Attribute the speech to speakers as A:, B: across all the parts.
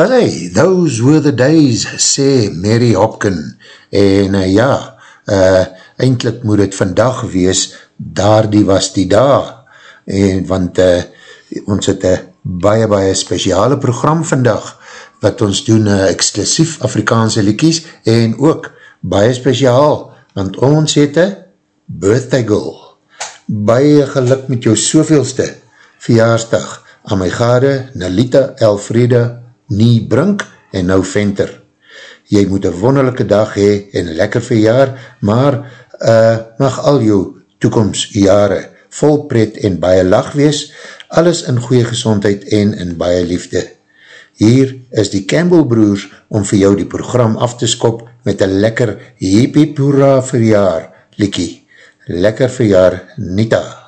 A: Hey, those were the days, sê Mary Hopkin. En uh, ja, uh, eindelijk moet het vandag wees, daar die was die dag. En, want uh, ons het een baie, baie speciale program vandag, wat ons doen uh, exclusief Afrikaanse liekies, en ook baie speciaal, want ons het een birthday girl. Baie geluk met jou soveelste verjaarsdag aan my gade Nalita Elfreda Nie Brink en nou Venter. Jy moet een wonderlijke dag hee en lekker verjaar, maar uh, mag al jou toekomstjare vol pret en baie lach wees, alles in goeie gezondheid en in baie liefde. Hier is die Campbell broers om vir jou die program af te skop met een lekker hippie poera verjaar, Likie. Lekker verjaar, Nita.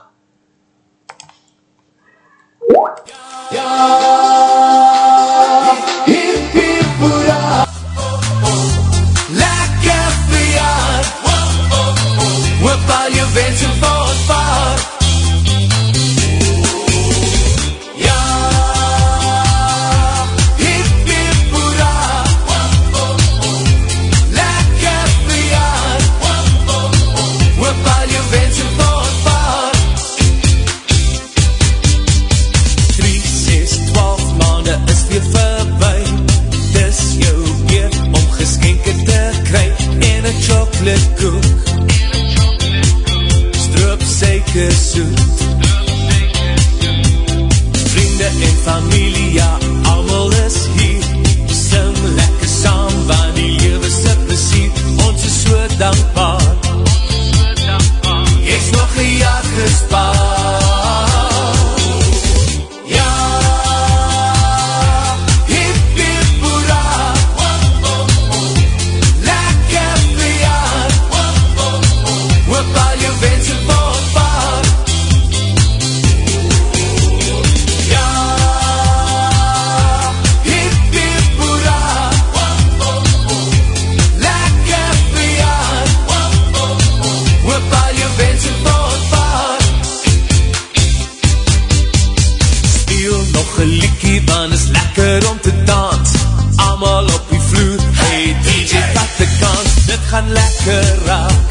B: Gaan lekker raak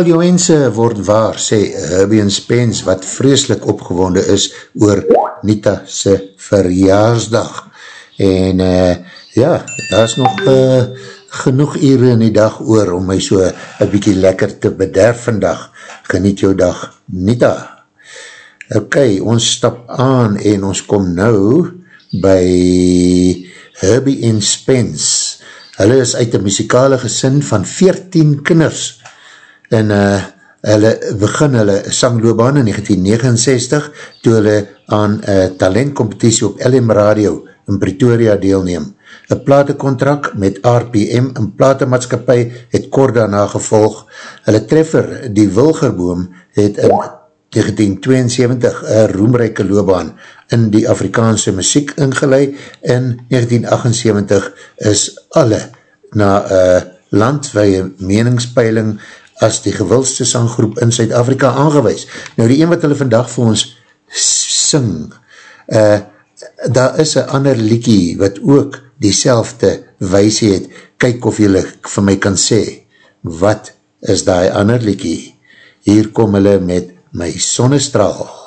B: al jou wense
A: word waar, sê Herbie en Spence, wat vreselik opgewonde is oor Nita se verjaarsdag. En uh, ja, daar is nog uh, genoeg ure in die dag oor om my so een bykie lekker te bederf vandag. Geniet jou dag, Nita. Ok, ons stap aan en ons kom nou by Herbie en Spence. Hulle is uit een muzikale gesin van 14 kinders en uh, hulle begin hulle sangloobaan in 1969 toe hulle aan uh, talentcompetitie op LM Radio in Pretoria deelneem. Een platencontract met RPM in platenmaatskapie het kort daarna gevolg. Hulle treffer, die Wilgerboom, het in 1972 een roemrijke loopbaan in die Afrikaanse muziek ingeleid. In 1978 is alle na uh, landweie meningspeiling as die gewildste sanggroep in Suid-Afrika aangewees. Nou die een wat hulle vandag vir ons sing, uh, daar is een ander liekie wat ook die selfde weisie het, kyk of julle vir my kan sê, wat is die ander liekie? Hier kom hulle met my sonnestraal.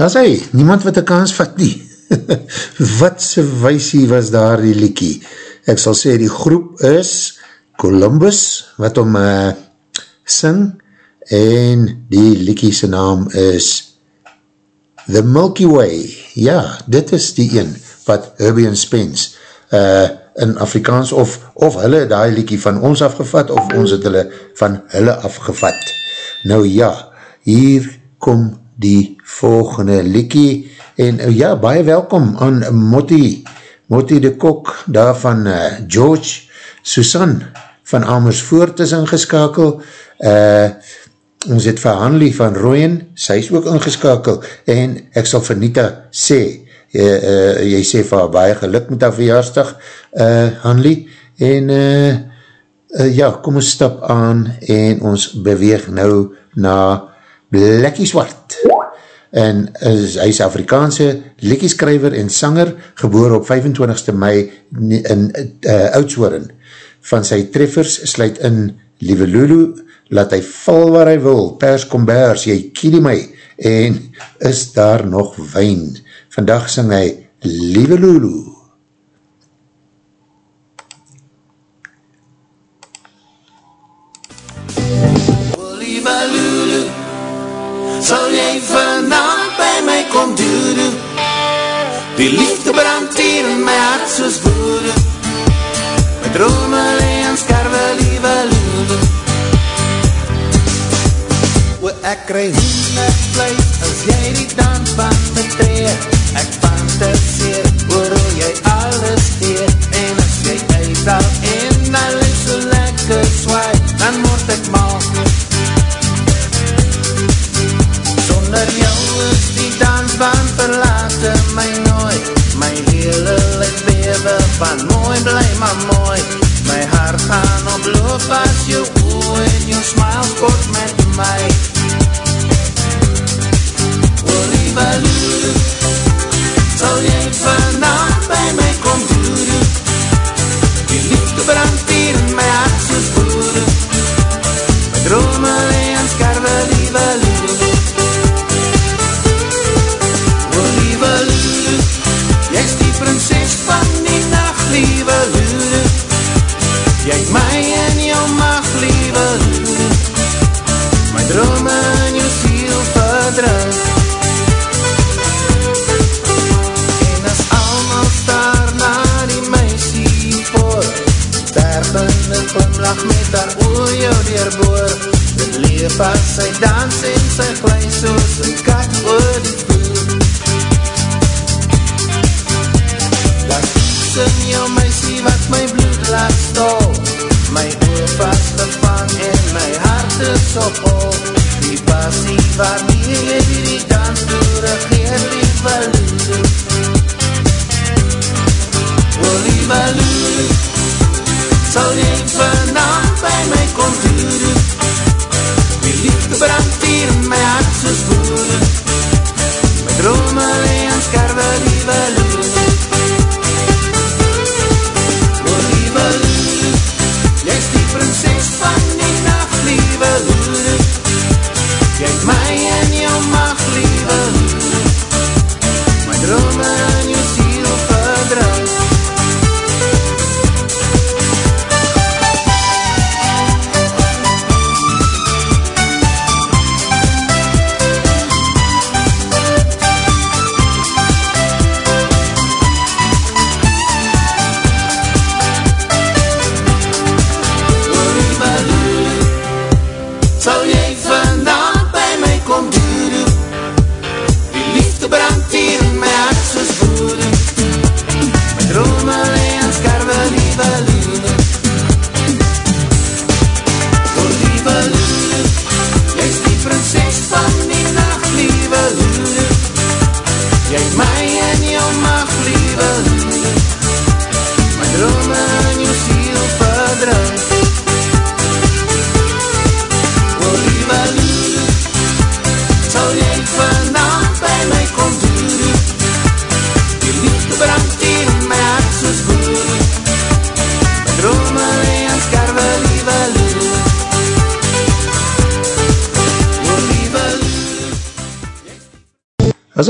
A: As hy, niemand wat een kans vat nie. wat se weisie was daar die liekie? Ek sal sê die groep is Columbus, wat om uh, sing, en die liekie se naam is The Milky Way. Ja, dit is die een wat Herbie and Spence uh, in Afrikaans of, of hulle die liekie van ons afgevat of ons het hulle van hulle afgevat. Nou ja, hier kom die volgende liekie. En uh, ja, baie welkom aan Motti, Motti de Kok daar van uh, George Susan van Amersfoort is ingeskakel. Uh, ons het vir Hanlie van Rooien, sy is ook ingeskakel. En ek sal vir Nita sê, jy, uh, jy sê vir haar baie geluk met haar verjaarsdag uh, Hanlie. En uh, uh, ja, kom ons stap aan en ons beweeg nou na Blekkie Swart en is, hy is Afrikaanse lekkieskrijver en sanger, geboor op 25ste mei in uh, Oudshoorn. Van sy treffers sluit in liewe Lulu, laat hy val waar hy wil, pers kombers, jy kiedie my, en is daar nog wijn? Vandag sing hy, liewe Lulu.
C: Vanavond by my kom doedoe? Die liefde brand hier in my hart soos woede. My drome leen skarwe, liewe Lulu. O, ek krij honderd vlees as jy die dans van betree. Ek fantaseer oor hoe jy alles eet. En as jy uitdal en dan lees so lekker zwaai, dan word ek mal. Sonder jou is die dansbaan verlaten my nooit My hele lijk bewe van mooi bly maar mooi. My hart gaan oploop as jou oe en jou smile sport met my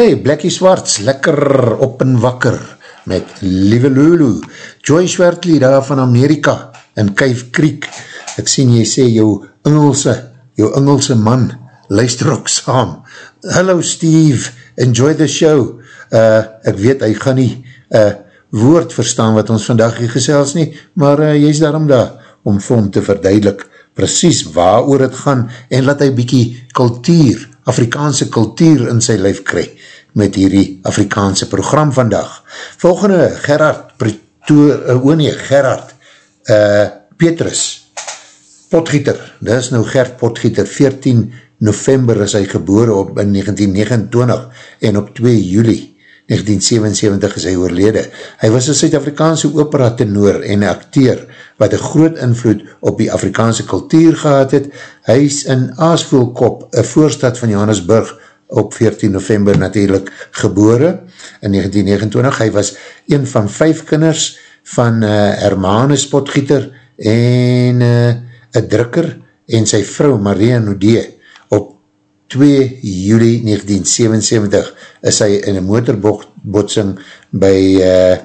A: Hy, Blackie Swarts, lekker op en wakker, met Lieve Lulu, Joy Swartley daar van Amerika, in Kuif Creek, ek sien jy sê jou Engelse, jou Engelse man, luister ook saam, Hello Steve, enjoy the show, uh, ek weet, hy gaan nie uh, woord verstaan wat ons vandag hier gesels nie, maar uh, jy is daarom daar, om vir hom te verduidelik, precies waar oor het gaan, en laat hy bykie kultuur, Afrikaanse kultuur in sy lijf kry, met hierdie Afrikaanse program vandag. Volgende, Gerard, Pretoor, uh, oh nee, Gerard, uh, Petrus, Potgieter, dit is nou Gert Potgieter, 14 november is hy gebore op in 1929 en op 2 juli 1977 is hy oorlede. Hy was een Suid-Afrikaanse opera tenor en acteur wat een groot invloed op die Afrikaanse kultuur gehad het. Hy is in Aasvoelkop, een voorstad van Johannesburg, op 14 november natuurlijk gebore in 1929. Hy was een van vijf kinders van uh, Hermanus Potgieter en uh, een drukker en sy vrou Maria Nodee 2 juli 1977 is hy in een motorbotsing by uh,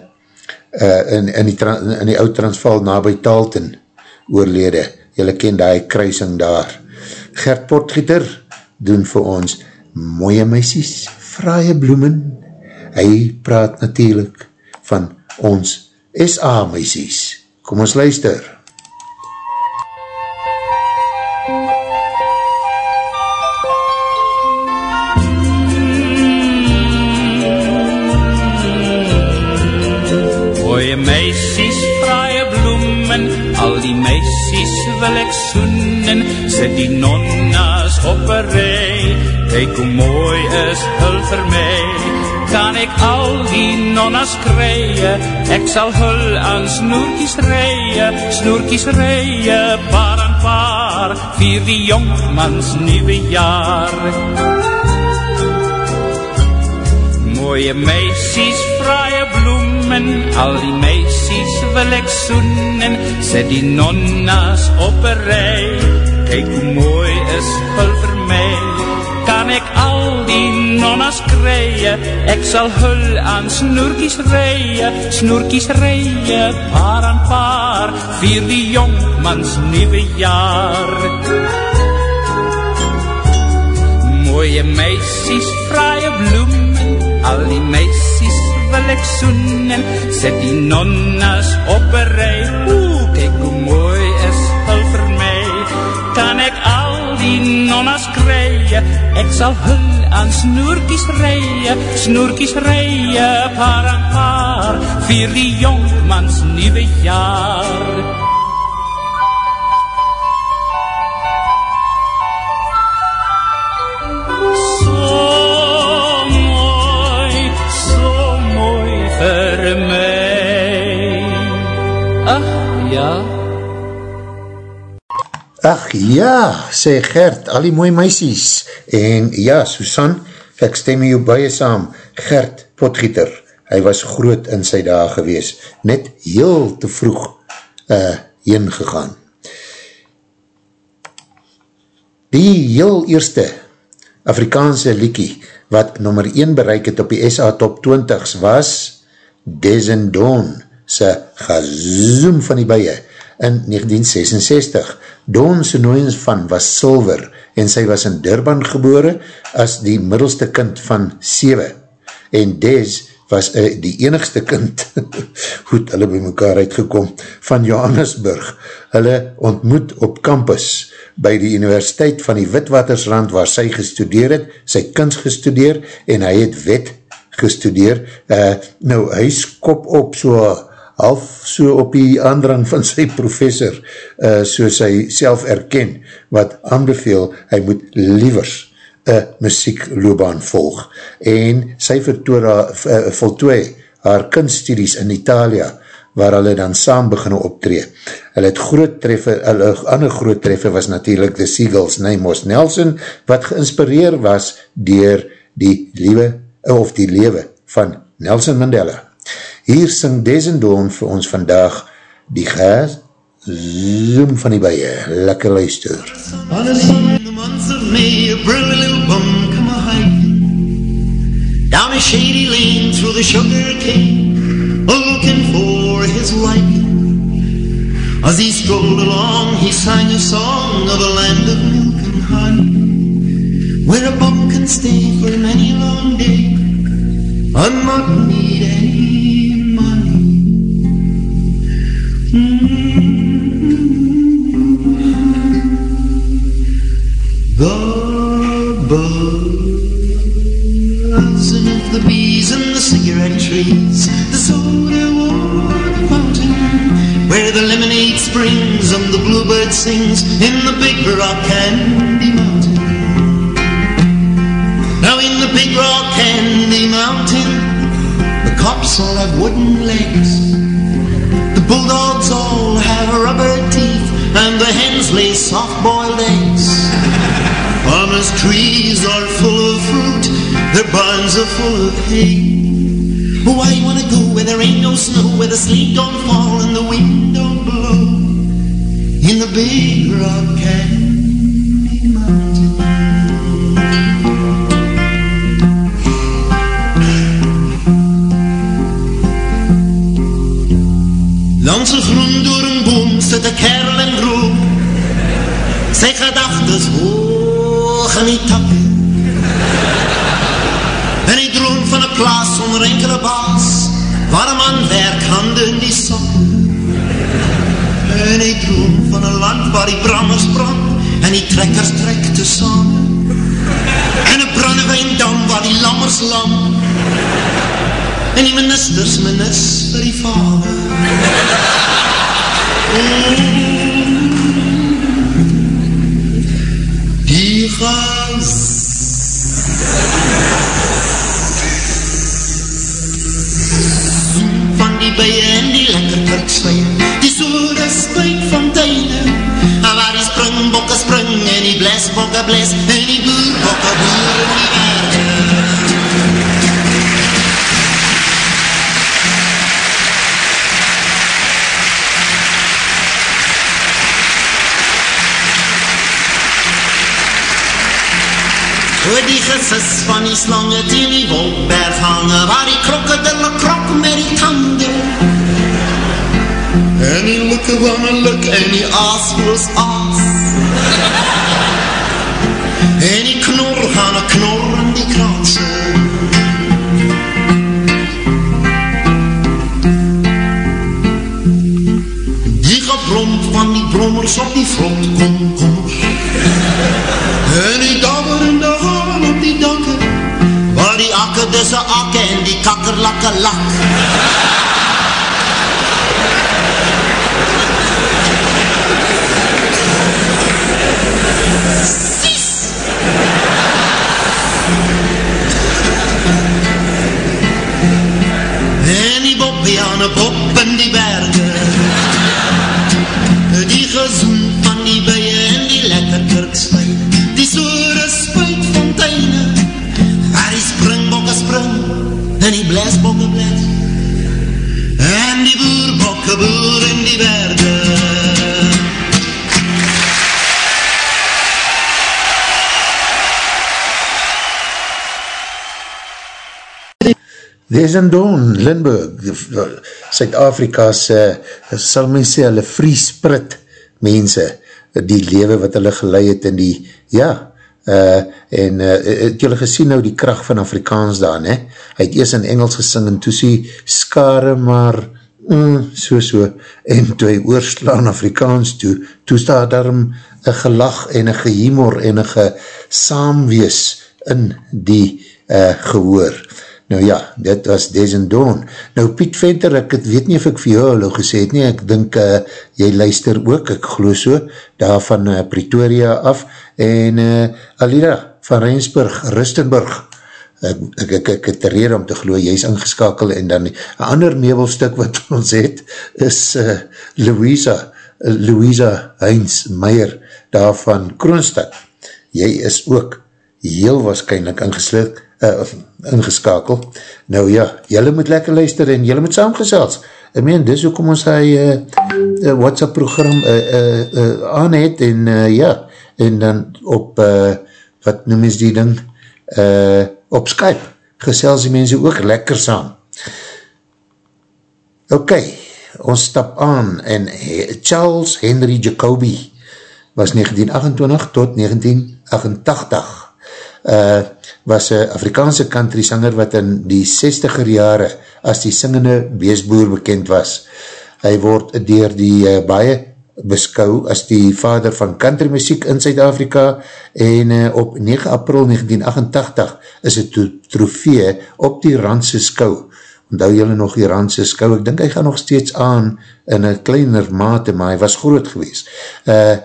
A: uh, in, in, die, in die oud transval na by Talton oorlede. Julle ken die kruising daar. Gert Potgieter doen vir ons mooie meisies, fraaie bloemen. Hy praat natuurlijk van ons SA meisies. Kom ons luister.
D: Hoe mooi is hul vir my, kan ek al die nonnas kreie, ek sal hul aan snoerkies reie, snoerkies reie, paar en paar, vier die jongmans nieuwe jaar. Mooie meisies, fraaie bloemen, al die meisies wil ek soenen, sit die nonnas op een rij, kyk hoe mooi is hul vir my, al die nonnas kreie, ek sal hul aan snoerkies reie, snoerkies reie, paar aan paar, vier die jongmans nieuwe jaar. Mooie meisies, fraaie bloemen, al die meisies wil ek soenen, sit die nonnas op een rij, oe, kyk hoe mooi is hul vir my, kan ek die nonnas kreie, ek sal hul aan snoerkies reie, snoerkies reie, paar aan paar, vier die jongmans nieuwe jaar. Ja,
A: sê Gert, al die mooie meisies. En ja, Susan, ek stem jou baie saam. Gert Potgieter, hy was groot in sy dae gewees. Net heel te vroeg uh, heen gegaan. Die heel eerste Afrikaanse liekie wat nummer 1 bereik het op die SA Top 20's was Dezen Dawn sy gazoom van die beie in 1966. Dawn sy nooiens van was Silver en sy was in Durban gebore as die middelste kind van 7 en Des was uh, die enigste kind goed hulle by mekaar uitgekom van Johannesburg. Hulle ontmoet op campus by die universiteit van die Witwatersrand waar sy gestudeer het, sy kunst gestudeer en hy het wet gestudeer, uh, nou hy skop op so half so op die aandrang van sy professor, uh, soos hy self erken, wat aanbeveel, hy moet liewers een muziekloobaan volg, en sy vertoora, uh, voltooi haar kunststudies in Italia, waar hulle dan saam beginne optree. Hulle het groot treffe, hulle ander groot treffe was natuurlijk The Seagulls, Nijmos Nelson, wat geïnspireer was dier die liewe of die lewe van Nelson Mandela. Hier sing Desendoon vir ons vandag die gas zoom van die baie. Lekker luister. On a sun in the month of May a brilliant little bum come a hike Down a shady lane through the sugar cane Looking for his life As he strolled along he sang a song Of a land of milk and honey Where a bum can stay for many long days And not need any The buzzing of the bees and the cigarette trees The soda water fountain Where the lemonade springs and the bluebird sings In the big rock candy mountain. Now in the big rock candy mountain The cops all have wooden legs. The bulldogs all have rubber teeth And the hens lay soft-boiled eggs Farmers' trees are full of fruit Their barns are full of hay Oh, I wanna go where there ain't no snow Where the sleet don't fall and the wind don't blow In the big
E: rock candy mountain. Een groen door een boom zit een kerel en roep. Sy gedagtes hoog in die takke. En hy droom van een plaas zonder enkele baas, waar een man werk handen in die sokken. En hy droom van een land waar die brammers brand, en die trekkers trek te samen. En een brandewijndam waar die lammers lam, en die ministers minis vir die vader. Die gas van die bije en die lekker kurkswijn die soore spuit van tuine en waar die springbokke spring en die blesbokke bles en die boerbokke boer in die berge Hoe die gesis van die slange teen die wolkberg hange Waar die krokodille krok met die tanden. En die lukke wanne luk en die aas was aas. En die knor gaan een knor in die kraanse. Die gebrom van die brommers op die front kom dis een akke en die kakkerlakke lak Sies! En die een bop in die berge Die gezoen En die blesbokke bles En die boerbokke boer in die berge
A: There's in Dawn, Lindbergh, Suid-Afrika's, sal men sê, hulle vriesprit mense, die lewe wat hulle geleid het in die, ja, uh, en uh, het julle gesien nou die kracht van Afrikaans daar, ne? Hy het eers in Engels gesing en toe sê, skare maar, mm, so so, en toe hy oorslaan Afrikaans toe, toe staat daarom een gelag en een gehumor en een gesaamwees in die uh, gehoor. Nou ja, dit was Des and Dawn. Nou Piet Venter, ek het, weet nie of ek vir jou hallo gesê het nie, ek dink uh, jy luister ook, ek glo so, daar van uh, Pretoria af, en uh, Alida van Rensburg, Rustenburg, ek, ek, ek, ek het rede om te glo, jy is ingeskakel, en dan een ander meubelstuk wat ons het, is uh, Louisa, uh, Louisa Heinz Meijer, daar van Kroonstad. Jy is ook heel waarschijnlijk ingesluit, uh, ingeskakel. Nou ja, jylle moet lekker luister en jylle moet saamgesels. Ek meen, dis ook om ons die uh, WhatsApp program uh, uh, uh, aan het en uh, ja, en dan op, uh, wat noem ons die ding, uh, op Skype, gesels die mense ook lekker saam. Ok, ons stap aan en Charles Henry Jacobi was 1928 tot 1988 uh, was een Afrikaanse country sanger wat in die 60er jare as die singende beesboer bekend was. Hy word dier die uh, baie beskou as die vader van country muziek in Zuid-Afrika en uh, op 9 april 1988 is het trofee op die Randse skou. Onthou jylle nog die Randse skou? Ek dink hy gaan nog steeds aan in een kleiner mate, maar hy was groot gewees. Uh,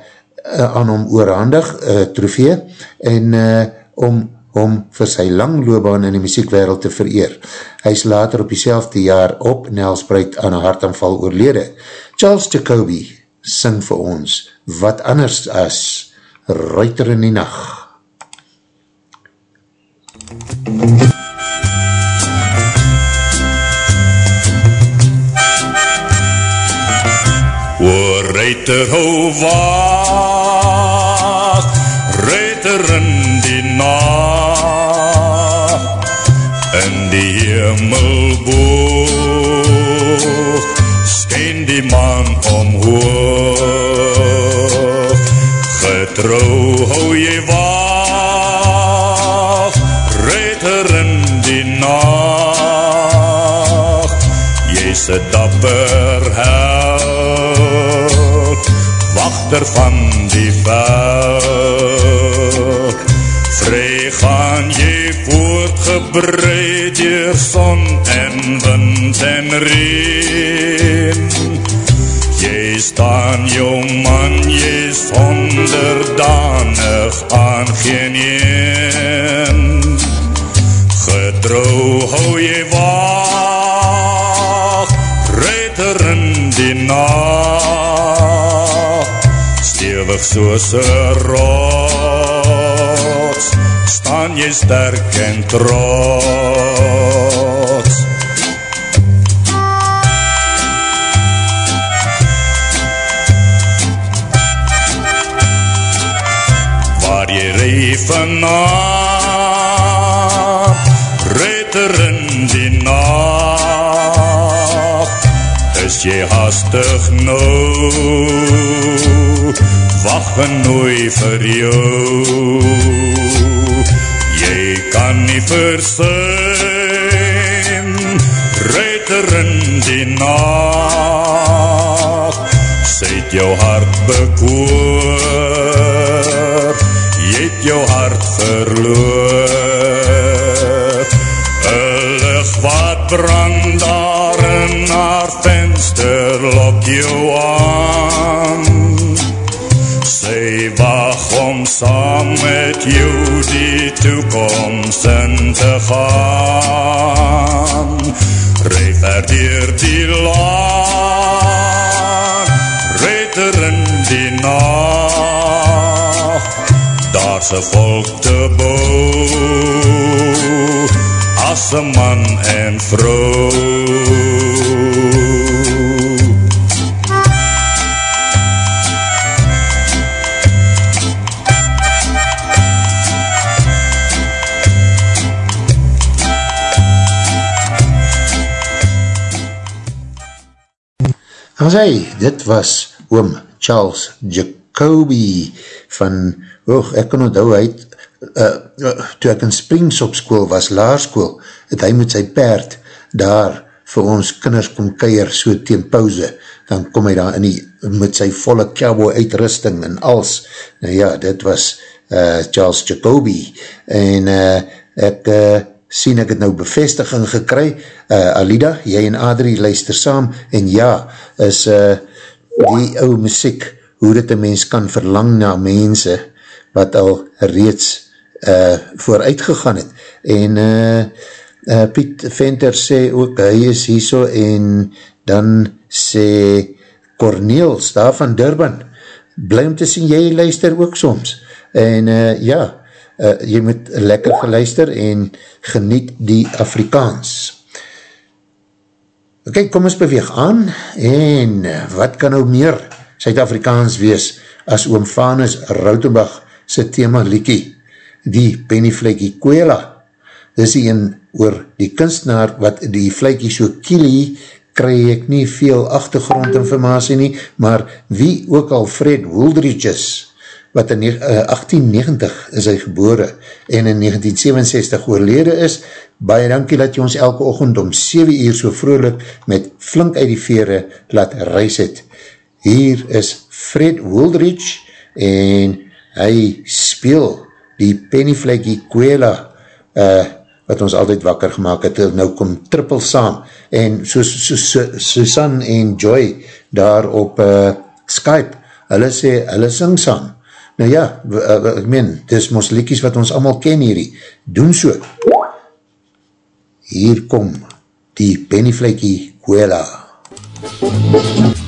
A: aan hom oorhandig uh, trofee en uh, om om vir sy langloobaan in die muziekwereld te vereer. Hy is later op die jaar op Nelspreid aan een hartaanval oorlede. Charles Jacobi sing vir ons wat anders as Ruiter in die nacht.
F: O Reiter hou wacht, reiter in hemelboog, skyn die man omhoog, getrouw hou jy wacht, reiter in die nacht, jy's a dapper held, wachter van die veld. Voortgebreid dier son en wind en reen. Jy staan jou man, jy sonder danig aan geen een. Gedrouw hou jy wacht, reiter in die nacht, stevig soos een rots, staan jy sterk en trots. Waar jy ree vanaf, reiter in die nacht, is jy hastig nou, wacht genooi vir jou. Kan nie versuim, reiter in die nacht, sy het jou hart bekoor, jy het jou hart verloor. Een licht wat brand daar in haar venster lok jou aan. Sy wacht om saam met jou die toekomst in te gaan. Rij verdier die laan, reiter in die nacht. Daar's een volk te bouw, as een man en vrou.
A: As hy, dit was oom Charles Jacobi van, oog, ek kan onthou, hy het, uh, uh, toe ek in Springs op school was, laarskool, het hy met sy paard daar vir ons kinders kom keier so teen pauze, dan kom hy daar in die, met sy volle cowboy uitrusting en als, nou ja, dit was uh, Charles Jacobi, en uh, ek uh, sien ek het nou bevestiging gekry, uh, Alida, jy en Adrie luister saam, en ja, is uh, die ou muziek, hoe dit een mens kan verlang na mense, wat al reeds uh, vooruit gegaan het, en uh, uh, Piet Venter sê ook, hy is hier so, en dan sê Corneels, daar van Durban, bly om te sien, jy luister ook soms, en uh, ja, uh, jy moet lekker geluister en geniet die Afrikaans. Ok, kom ons beweeg aan en wat kan nou meer Suid-Afrikaans wees as oom Vanus Rautenbach sy thema liekie, die pennyvlekie Kwela. Dis die een oor die kunstenaar wat die vlekie so kielie, kry ek nie veel achtergrondinformatie nie, maar wie ook al Fred Wooldridge is, wat in 1890 is hy gebore en in 1967 oorlede is. Baie dankie dat jy ons elke ochend om 7 uur so vrolijk met flink uit die vere laat reis het. Hier is Fred Wooldridge en hy speel die pennyflaggie Kwela uh, wat ons altyd wakker gemaakt het, nou kom trippel saam en soos so, so, Susan en Joy daar op uh, Skype, hulle sê, hulle sing saam Nou ja, ek meen, dis mos liekies wat ons allemaal ken hierdie. Doen so. Hier kom die pennyflakkie Kuela. MUZIEK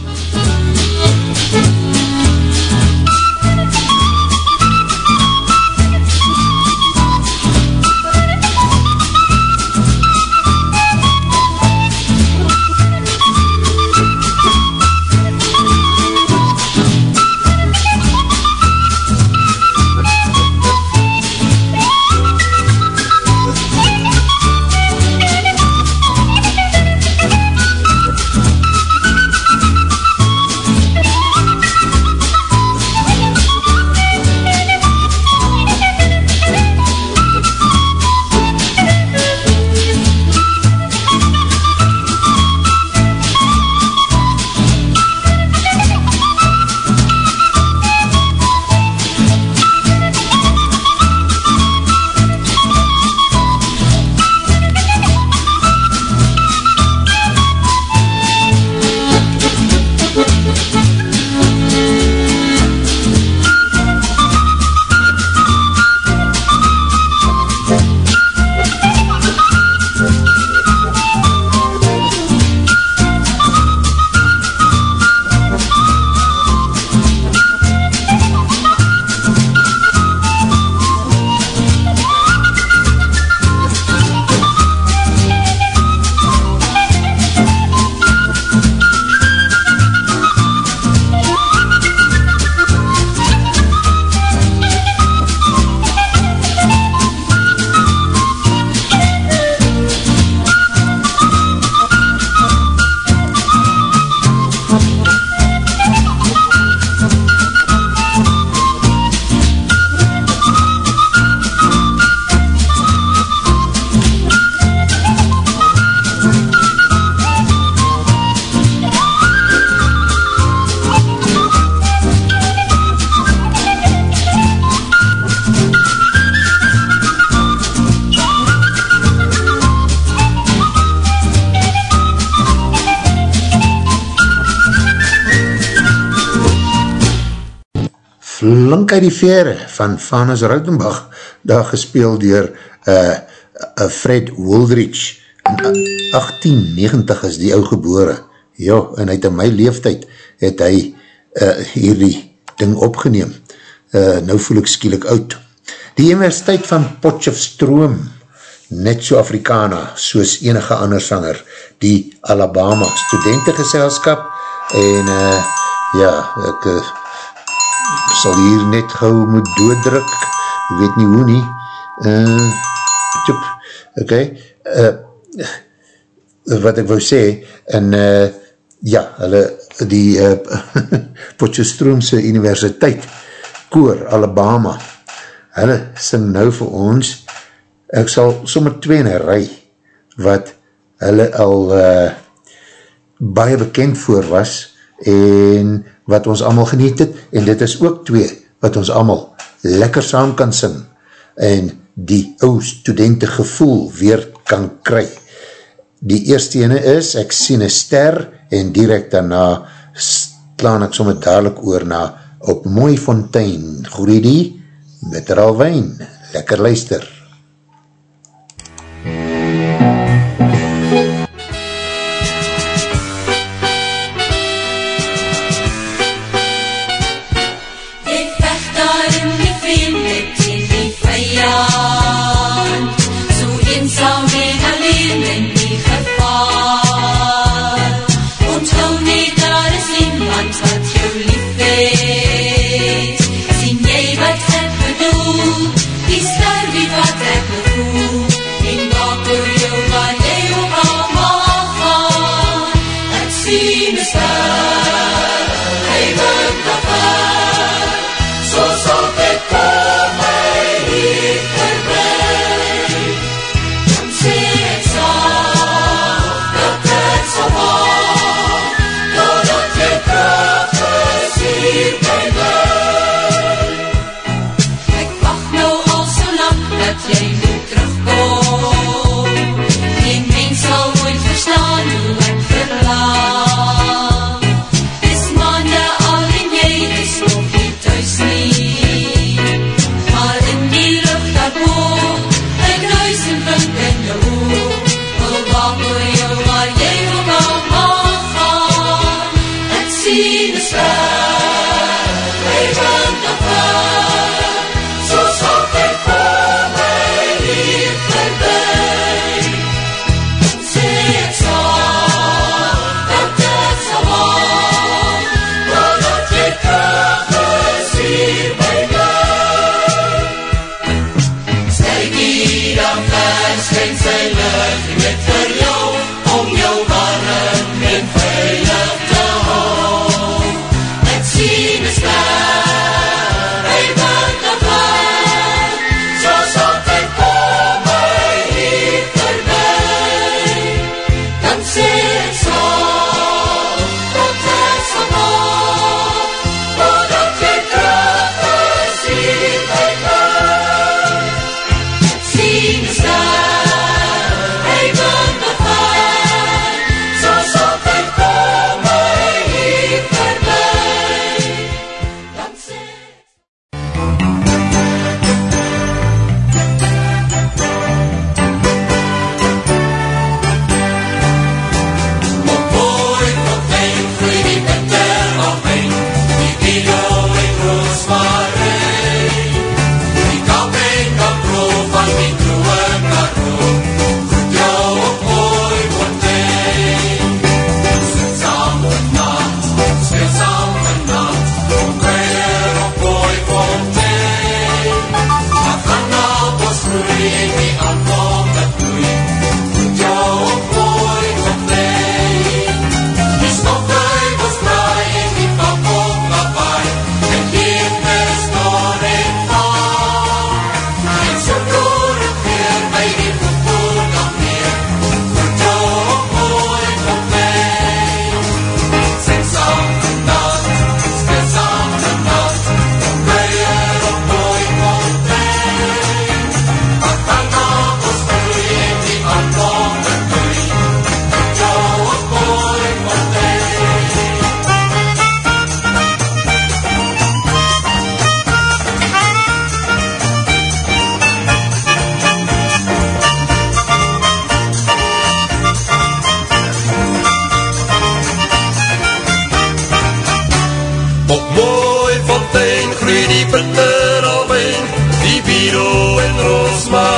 A: vere van Vanus Rautenbach, daar gespeel dier uh, uh, Fred Woldrich, in 1890 is die ou gebore, ja, en uit in my leeftijd het hy uh, hierdie ding opgeneem, uh, nou voel ek skielik oud. Die Universiteit van Potchefstroom, net so Afrikana, soos enige ander sanger, die Alabama studentengeselskap, en uh, ja, ek uh, sal hier net gauw moet dooddruk, weet nie hoe nie, uh, tjoep, ok, uh, wat ek wou sê, en uh, ja, hulle, die uh, Potchefstroomse Universiteit, Koor, Alabama, hulle sing nou vir ons, ek sal sommer twee in een rij, wat hulle al uh, baie bekend voor was, en wat ons allemaal geniet het, en dit is ook twee, wat ons allemaal lekker saam kan sing, en die ou studenten gevoel weer kan kry. Die eerste ene is, ek sien een ster, en direct daarna slaan ek sommer dadelijk oor na op Mooi Fontein, groei die, met er alwijn, lekker luister.
G: Biro en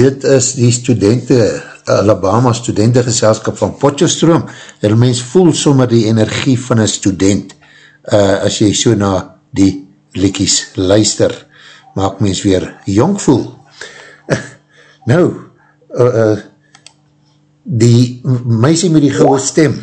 A: dit is die studenten, Alabama studentengeselskap van Potjostroom. En mens voel sommer die energie van een student, uh, as jy so na die likkies luister, maak mens weer jong voel. nou, uh, uh, die meisie met die gouwe stem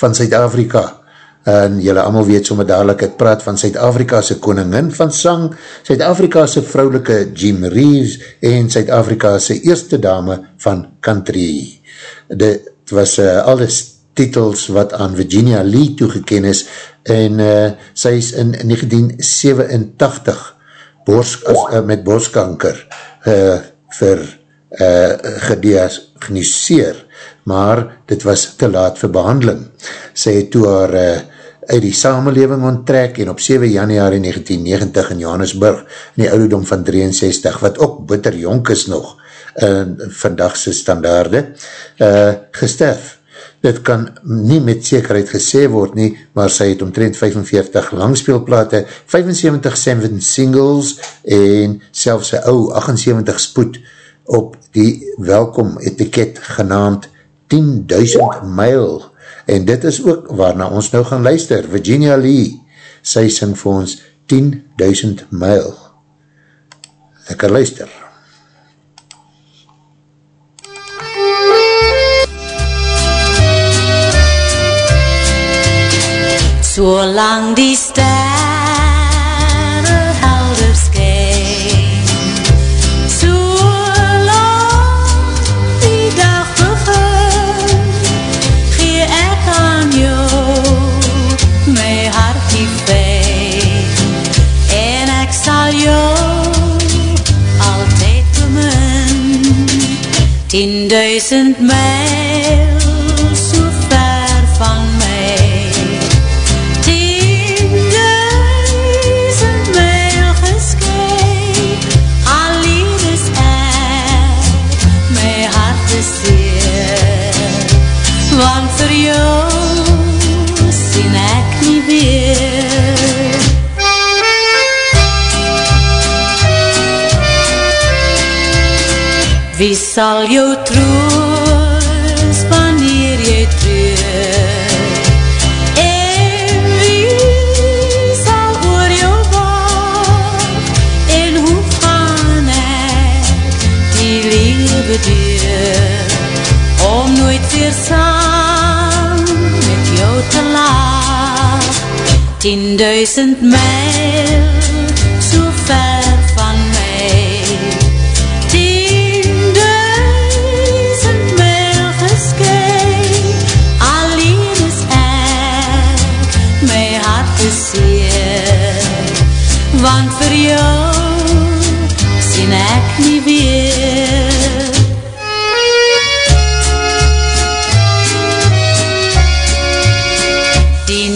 A: van Suid-Afrika, en jylle allemaal weet sommer dadelijk, ek praat van Suid-Afrika'se koningin van sang, Suid-Afrika'se vrouwelike Jim Reeves en Suid-Afrika'se eerste dame van country. Dit was uh, alles titels wat aan Virginia Lee toegeken is en uh, sy is in 1987 bors, as, uh, met borskanker uh, vir uh, gediagnoseer maar dit was te laat vir behandeling. Sy het toe haar uh, uit die samenleving onttrek en op 7 januari 1990 in Johannesburg in die ouderdom van 63, wat ook bitter jonk is nog uh, vandagse standaarde, uh, gesterf. Dit kan nie met zekerheid gesê word nie, maar sy het omtrent 45 langspeelplate, 75 7 singles en selfs sy ou 78 spoed op die welkom etiket genaamd 10.000 myl en dit is ook waarna ons nou gaan luister, Virginia Lee sy sing vir ons 10.000 myl. Lekker luister.
H: Zolang die sterre Tienduisend mijl so ver van my Tienduisend mijl geskei Al hier is ek My hart is seer Want vir jou sien ek nie weer Wie sal jou troos Tienduizend mijl, zo ver van mij. Tienduizend mijl gescheid, alleen is ek my hart te zeer. Want voor jou sien ek nie weer.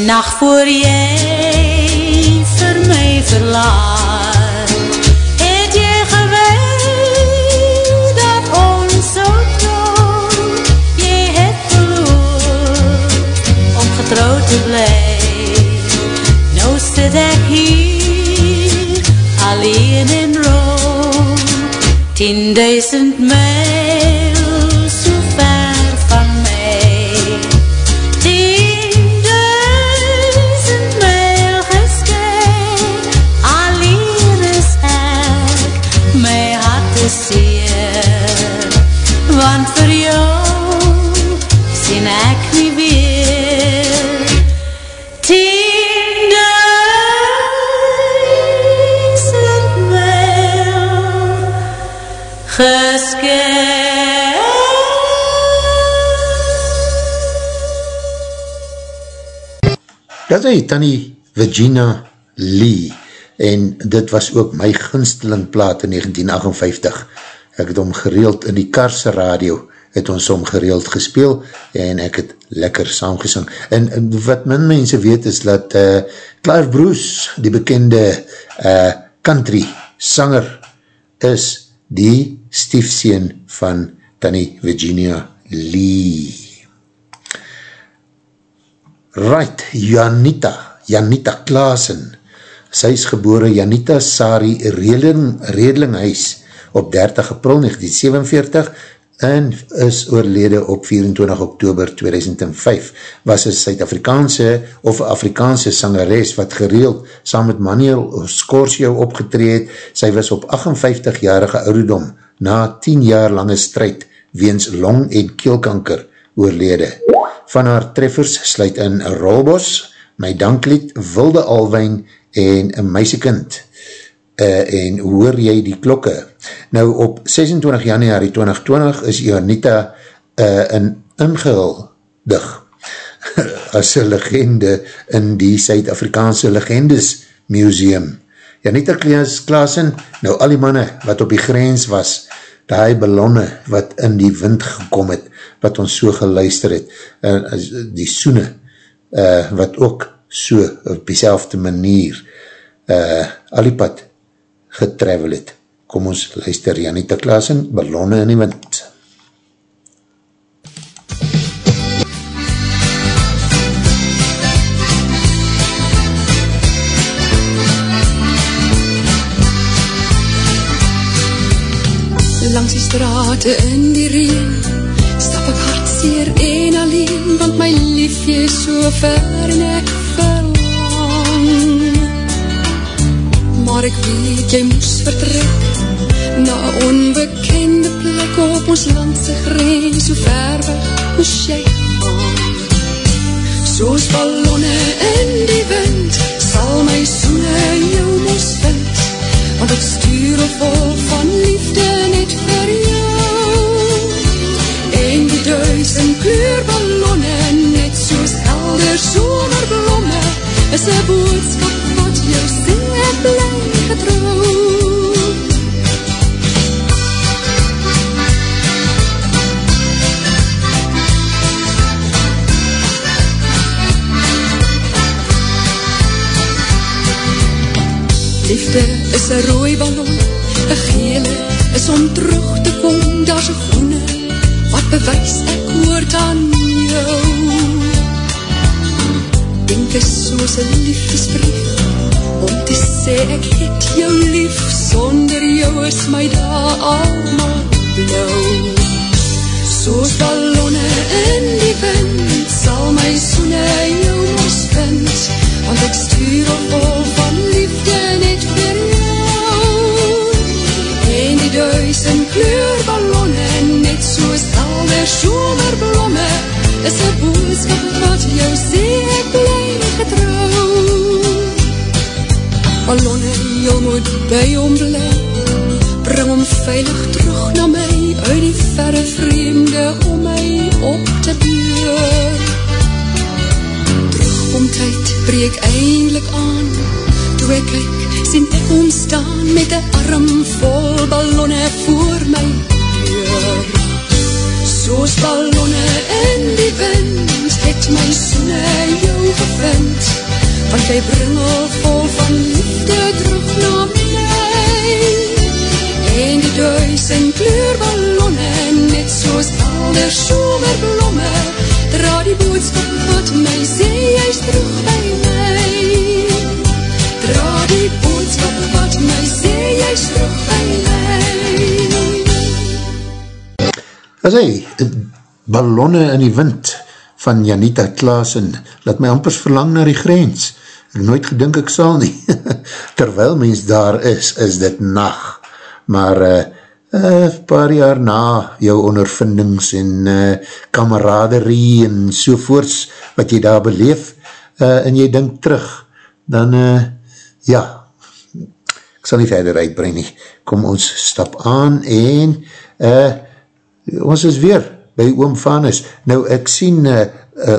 H: Nacht voor jy Tienduizend mijl
A: Dat is Tanny Virginia Lee en dit was ook my gunsteling plaat in 1958. Ek het hom gereeld in die karse radio, het ons hom gereeld gespeel en ek het lekker saamgesing. En, en wat min mense weet is dat uh, Clive Bruce, die bekende uh, country sanger, is die stiefseen van Tanny Virginia Lee. Right, Janita, Janita Klaasen. Sy is gebore Janita Sari Redling, Redlinghuis op 30 april 1947 en is oorlede op 24 oktober 2005. Was een Suid-Afrikaanse of Afrikaanse sangeres wat gereeld saam met Manuel Scorsio opgetreed. Sy was op 58-jarige ouderdom na 10 jaar lange strijd weens long- en keelkanker oorlede. Van haar treffers sluit in Rolbos, My Danklied, Wilde Alwijn en Een Meisiekind. Uh, en hoor jy die klokke? Nou op 26 januari 2020 is Janita uh, in ingehuldig as een legende in die Suid-Afrikaanse Legendes Museum. Janita Klaasen, nou al die manne wat op die grens was, die ballonne wat in die wind gekom het, wat ons so geluister het, en die soene, uh, wat ook so op die manier uh, al die pad getravel het. Kom ons luister Janita Klaasen, ballonne in die wind.
I: Langs die straten in die reen Stap ek hartseer en alleen Want my liefje is so ver en ek verlang. Maar ek weet jy moes vertrek Na onbekende plek op ons landse grens. So ver weg moes jy gaan? Soos ballonne in die wind Sal my soene jou moes vind. Want ek stuur op vol van liefde net vir jou helder somerblomme Is een boodskap wat jou sê en bly getrouw Liefde is een rooi ballon, een gele is om terug te kom, daar is een groene, wat bewys ek hoort aan jou. Denk is soos een liefdesbrief, om te sê ek het jou lief, sonder jou is my daar allemaal blauw. Soos ballonne in die wind, sal my soene jou moes vind, want ek stuur op vol van liefde net vir jou. En die duisend kleurballonne, net soos helder somerblomme, is een boodskap wat jou sê ek bly getrouw. engel moet by hom bly Bring hom veilig terug na my Uit die verre vreemde om my op te deur Terugkomtheid breek eindelijk aan. Toe ek kyk, sien ek omstaan Met een arm vol ballonne voor my deur Soos ballonne in die wind. Het my sinne jou gevind. Want jy bring al vol van liefde terug na my En die duisend kleurballonne Net soos alder somerblomme Dra die boodskap wat my sê Jy is terug by my Dra die boodskap wat my sê Jy is
A: As hy, ballonne in die wind van Janita Klaasen, laat my ampers verlang na die grens. Ek nooit gedink ek sal nie. Terwyl mens daar is, is dit nacht. Maar uh, uh, paar jaar na jou ondervindings en uh, kameraderie en sovoorts wat jy daar beleef uh, en jy denk terug, dan uh, ja, ek sal nie verder uitbrein nie. Kom ons stap aan en uh, ons is weer by oom Vanus. Nou ek sien uh, uh,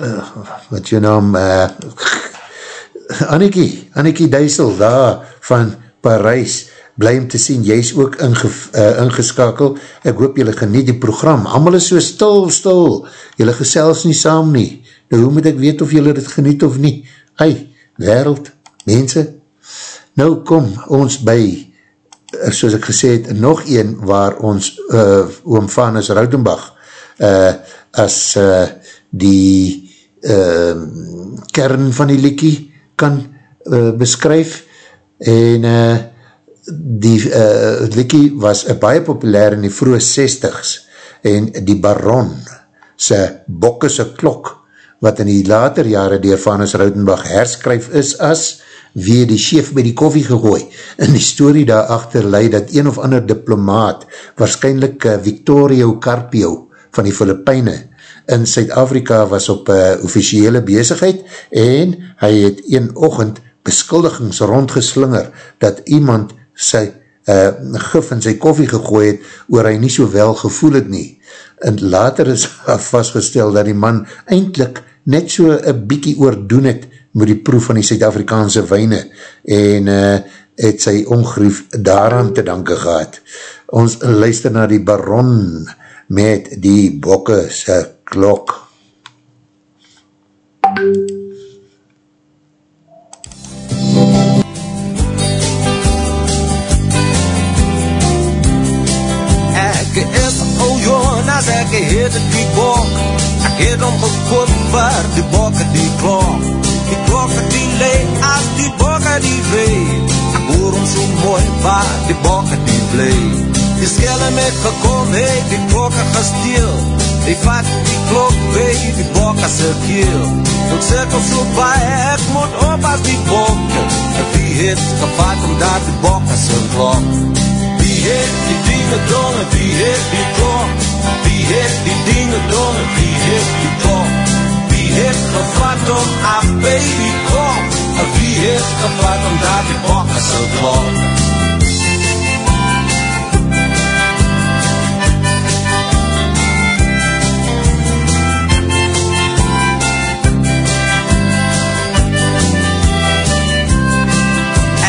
A: uh, wat jou naam uh, Annekie, Annekie Duisel daar van Parijs bly om te sien, jy is ook inge, uh, ingeskakel, ek hoop jylle geniet die program, allemaal is so stil, stil, jylle gesels nie saam nie, nou hoe moet ek weet of jylle dit geniet of nie, ei, wereld, mense, nou kom ons by, uh, soos ek gesê het, nog een waar ons uh, oom Vanus Roudenbach uh, as uh, die uh, kern van die liekie kan uh, beskryf. En uh, die uh, liekie was uh, baie populair in die vroege 60s en die Baron sy bokkese klok wat in die later jare door Vanus Roudenbach herskryf is as wie die chef by die koffie gegooi. In die story daarachter leid dat een of ander diplomaat, waarschijnlijk uh, Victorio Carpio van die Filipijne, in Suid-Afrika was op uh, officiële bezigheid en hy het een ochend beskuldigings rondgeslinger dat iemand sy uh, gif in sy koffie gegooi het oor hy nie so wel gevoel het nie. En later is vastgestel dat die man eindelijk net so een bykie oordoen het met die proef van die Suid-Afrikaanse weine en uh, het sy ongerief daaraan te danke gehad. Ons luister na die baron met die bokke sy klok.
C: Ek is ou Jonas, ek het die bok Ek het hom gekoop vir die bokke die klok Die klokke die lee as die bokke die vee Ek hoor hom so mooi waar die bokke die vlee Die skelle met gekom het die klokke gesteel Die vat die klok weg die bokke se keel Ek cirkel so baie ek moet op as die bokke Wie het gevat om daar die bokke se klok Wie het die dinge donge, wie het die klok? Wie het die dinge donge, wie het die klok? Het gevat om af by die klok? Wie het gevat om daar die bokke se klok?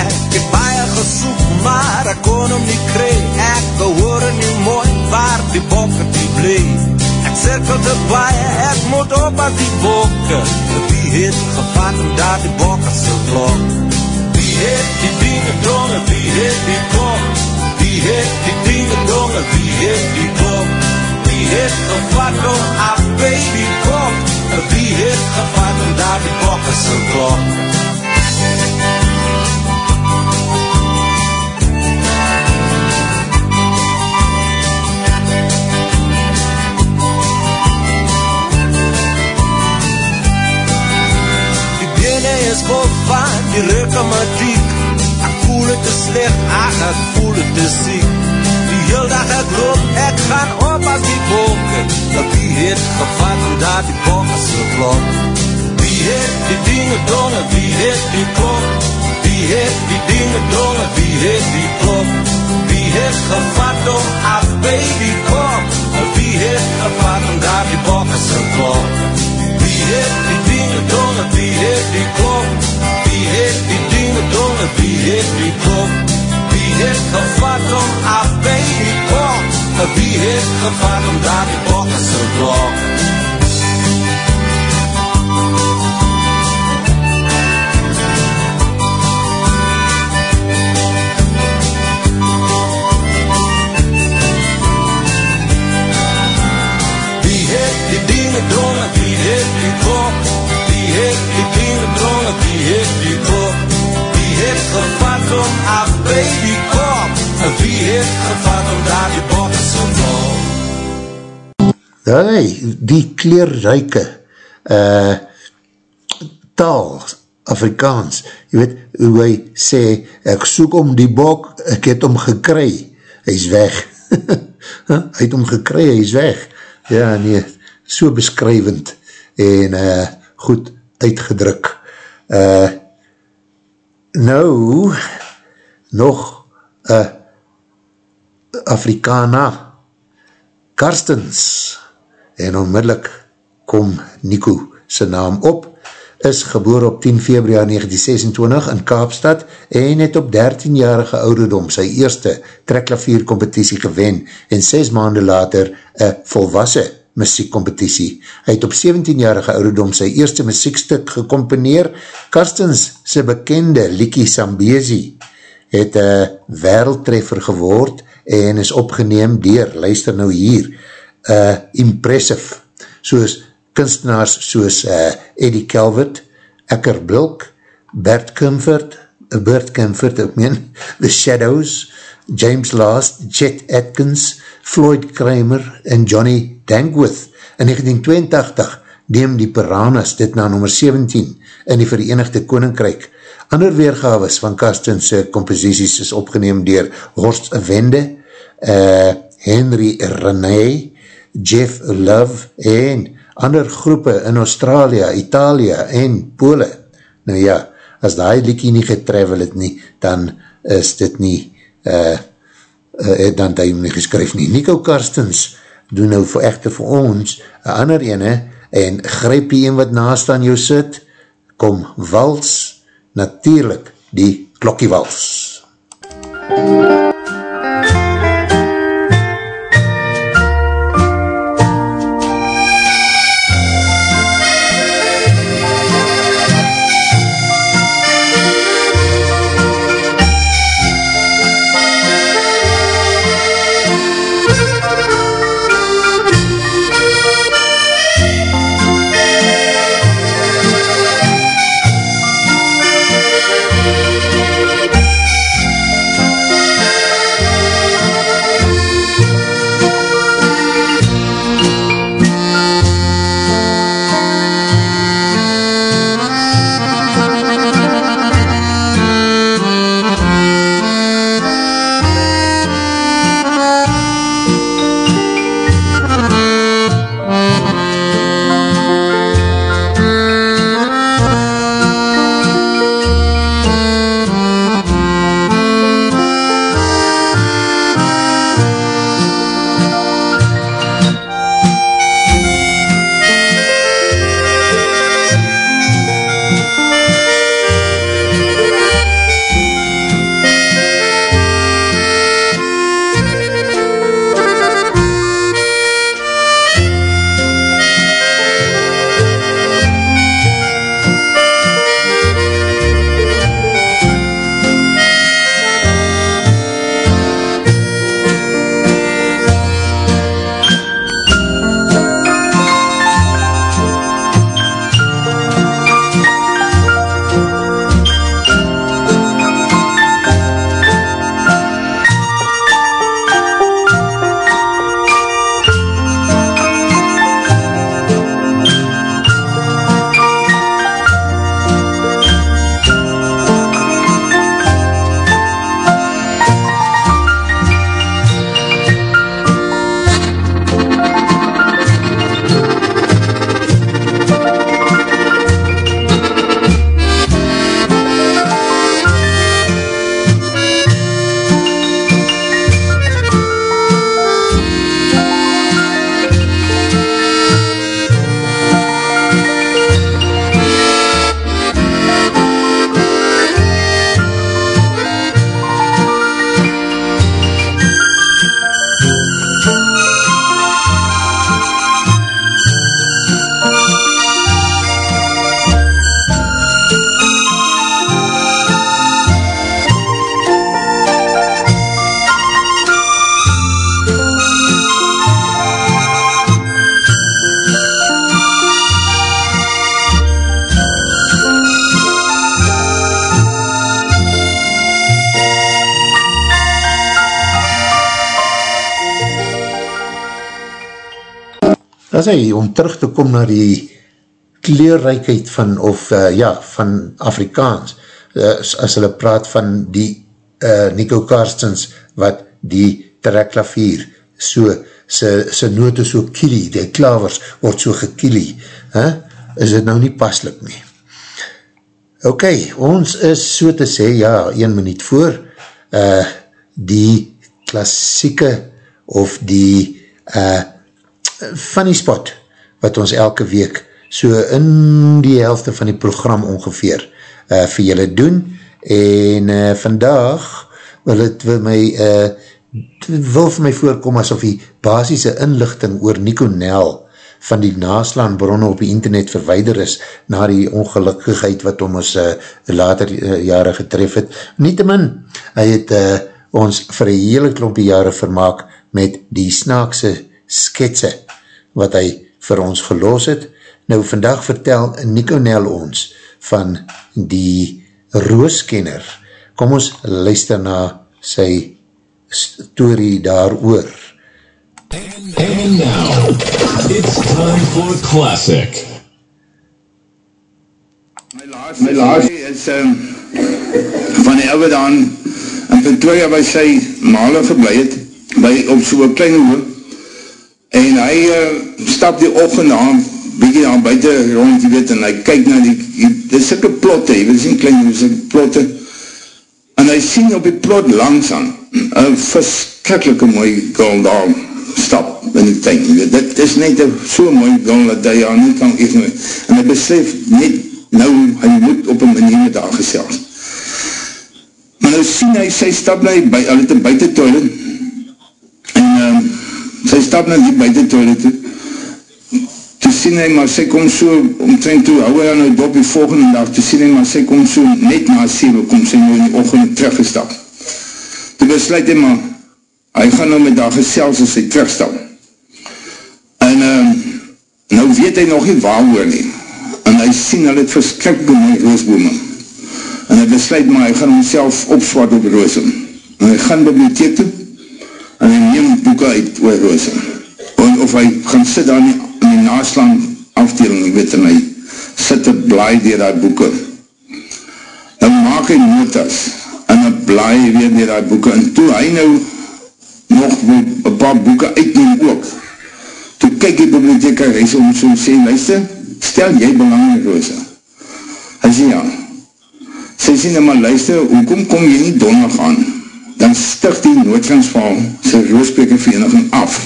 C: Ek het baie gesoek, maar ek kon hom nie kry. Ek gehoor nie mooi waar die bokke die bly. Ek cirkelde baie, ek moet op aan die bokke. Wie het gevat om daar die bokke se klok? Wie het die dinge donge, wie het die klok? Wie het die dinge donge, wie het die klok? Wie het gevat bene is vol van die reumatiek Ek voel het te slecht, ach ek voel het te ziek. Die heel dag ek loop, ek gaan op as die wolken. Dat wie het gevat om daar die wolken se klok Wie het die dinge donge, wie het die klok. Wie Wie het die dingen dongen, wie het die klop? Wie het gevat om af baby kop? Wie het gevat om daar die bokken zijn klop? Wie het die dingen dongen, wie het die klop? Wie het die dingen dongen, wie het die klop? Wie het gevat om af baby kop? Wie het gevat om daar die bokken zijn klop? Wie heeft die kop? Wie heeft gevat om af baby kop? Wie heeft gevat om daar die botten zo dol?
A: Hey, die kleerrijke uh, taal, Afrikaans, jy weet hoe hy sê, ek soek om die bok, ek het om gekry, hy is weg. hy het om gekry, hy is weg. Ja, nee, so beskrywend en uh, goed uitgedruk. Uh, nou, nog uh, Afrikana, Karstens, en onmiddellik kom Nico sy naam op, is geboor op 10 februari 1926 in Kaapstad en het op 13-jarige ouderdom sy eerste trekklavier competitie gewen en 6 maanden later een volwassen muziekcompetitie. Hy het op 17-jarige ouderdom sy eerste muziekstuk gecomponeer. Karstens sy bekende Likie Sambezi het een wereldtreffer geword en is opgeneem dier, luister nou hier, uh, impressive, soos kunstenaars soos uh, Eddie Calvert, Ecker Blok, Bert Comfort, Bert Comfort, ek meen, The Shadows, James Last, Chet Atkins, Floyd Kramer en Johnny Dankworth. In 1982 neem die Piranhas dit na nummer 17 in die Verenigde Koninkryk. Ander weergaves van Karstens composities is opgeneem dier Horst Wende, uh, Henry René, Jeff Love en ander groepe in Australië, Italië en Pole. Nou ja, as die liekie nie getravel het nie, dan is dit nie, uh, uh, dan het hy nie geskryf nie. Nico Karstens doen nou vir echte vir ons, een ander ene, en gryp die een wat naast aan jou sit, kom wals, natuurlijk die klokkiewals. MUZIEK hy, om terug te kom na die kleurrijkheid van, of uh, ja, van Afrikaans, uh, as hulle praat van die uh, Nico Karstens, wat die trekklavier, so, sy, sy note so kielie, die klavers word so gekielie, huh? is het nou nie paslik nie. Ok, ons is so te sê, ja, een minuut voor, uh, die klassieke of die uh, funny spot, wat ons elke week so in die helfte van die program ongeveer uh, vir julle doen, en uh, vandag wil het wil my uh, wil vir my voorkom asof die basisse inlichting oor Nico Nel van die naslaan bronne op die internet verweider is na die ongelukkigheid wat om ons uh, later uh, jare getref het. Nietemin, hy het uh, ons vir een hele klompie jare vermaak met die snaakse sketse wat hy vir ons gelos het. Nou vandag vertel Nico Nel ons van die rooskenner. Kom ons luister na sy story daar oor.
J: And, and now, it's time for classic.
K: My laaste, my laaste is um, van die ouwe daan in Pretoria by sy male geblei het, by, op so'n klein hoog, en hy uh, stap die ochend aan, bykie daar buiten rond, jy weet, en hy kyk na die, die dit is sikke plotte, jy weet, dit is nie klein hoog, sikke plotte, en hy sien op die plot langs aan, een verskrikkelijke mooie girl daar, stap in die tuin. Dit is net so mooi ding dat hy aan nie kan even, en hy besef net nou, hy moet op een manier met haar gesels. Maar nou sien hy, sy stap nou, by, hy het een buiten toilet, sy stap nou die buiten toilet toe, toe sien hy, maar sy kom so, omtrent toe, hou hy nou dop die volgende dag, toe sien hy, maar sy kom so, net na 7, kom sy nou in die ochend teruggestap. Toe besluit hy, maar, hy gaan nou met daar gesels as hy terugstel. En uh, nou weet hy nog nie waar hoor nie. En hy sien hy het verskrikke mooi roosbome. En hy besluit maar hy gaan homself opswart op roosem. En hy gaan bibliotheek toe en hy neem boeken uit oor roosem. En of hy gaan sit daar in die, in die naslaan afdeling, ek weet en hy sit te blaai dier die boeken. Dan maak hy notas en hy blaai weer dier die boeken. En toe hy nou nog een paar boeken uitneem ook. Toe kyk die bibliotheker, hy sê om sê, luister, stel jy belang in Rosa? Hy sê ja. Sy sê nou maar luister, hoekom kom jy nie donderdag aan? Dan stig die Noord-Transvaal sy roosprekervereniging af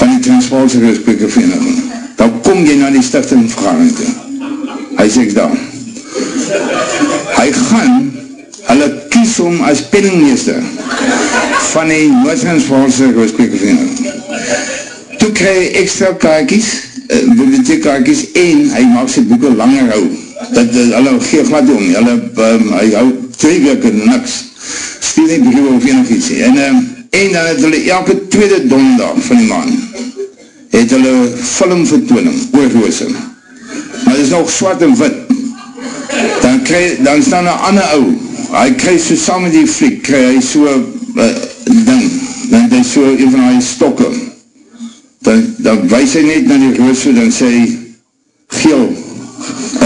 K: van die Transvaalse roosprekervereniging. Dan kom jy na die stichting vergadering toe. Hy sê ek daar. Hy gaan, hulle kies om as penningmeester van die Noord-Transvaalse Rooskwekervereniging. Toe kry hy extra kaartjes, uh, bibliotheekkaartjes en hy maak sy boeken langer hou. Dat uh, hulle gee glad om, hulle, um, hy hou twee weke niks. Stuur nie briewe of enig iets. En, um, en dan het hulle elke tweede donderdag van die maand het hulle filmvertooning oor Roosum. Maar dit is nog zwart en wit. Dan, kry, dan staan een ander ou, hy kry so saam met die fliek, kry hy so uh, ding, dan het hy so een van die stokke, dan, dan wees hy net na die roosje, dan sê hy geel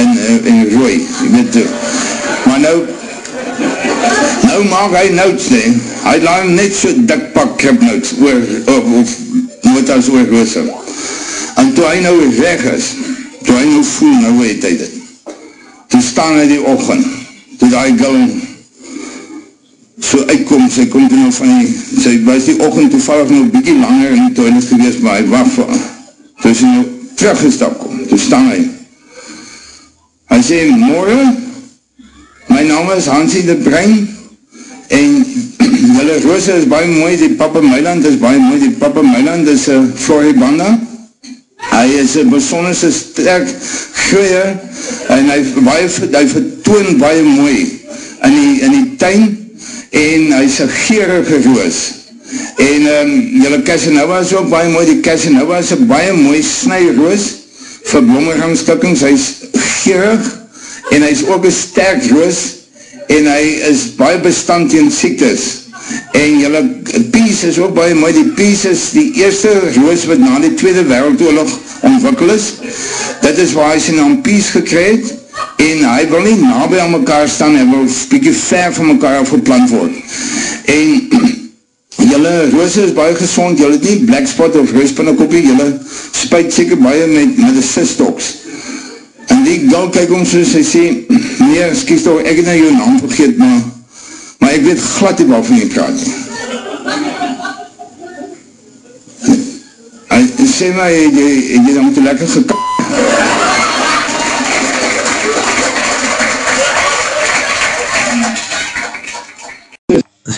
K: en, en rooi, jy weet toe. Maar nou, nou maak hy notes, nee. hy laat net so dik pak krip notes, oor, of, of notas oor roosje. En toe hy nou weg is, toe hy nou voel, nou weet hy dit. Toe staan hy die ochend, toe die gulling so uitkom, sy kom toe nou van die, sy was die ochend toevallig nog bykie langer in die toilet geweest, maar hy vir, toe sy nou teruggestap kom, toe staan hy. Hy sê, morgen, my naam is Hansie de Brein, en jylle roose is baie mooi, die Papa Meiland is baie mooi, die Papa Meiland is een Floribanda, hy is een besonderse sterk groeie, en hy, baie, hy vertoon baie mooi in die, in die tuin, en hy is een geerige roos. En um, jylle Casanova is ook baie mooi, die Casanova is een baie mooi snijroos vir blommergangstukkings, hy is geerig, en hy is ook een sterk roos, en hy is baie bestand in siektes. En jylle Pies is ook baie mooi, die Pies is die eerste roos wat na die Tweede Wereldoorlog ontwikkel is. Dit is waar hy sy naam Peace gekreed en hy wil nie nabij aan mekaar staan, hy wil bykie ver van mekaar afgeplant word. En jylle roose is baie gezond, jylle het nie black spot of roospinnekoppie, jylle spuit seker baie met, met die cystox. En die gal kyk om soos hy sê, nee, skies toch, ek het nou jou naam vergeet, maar, maar ek weet glad nie waarvan jy praat. Hy sê my, het jy, het jy dan te lekker gekak?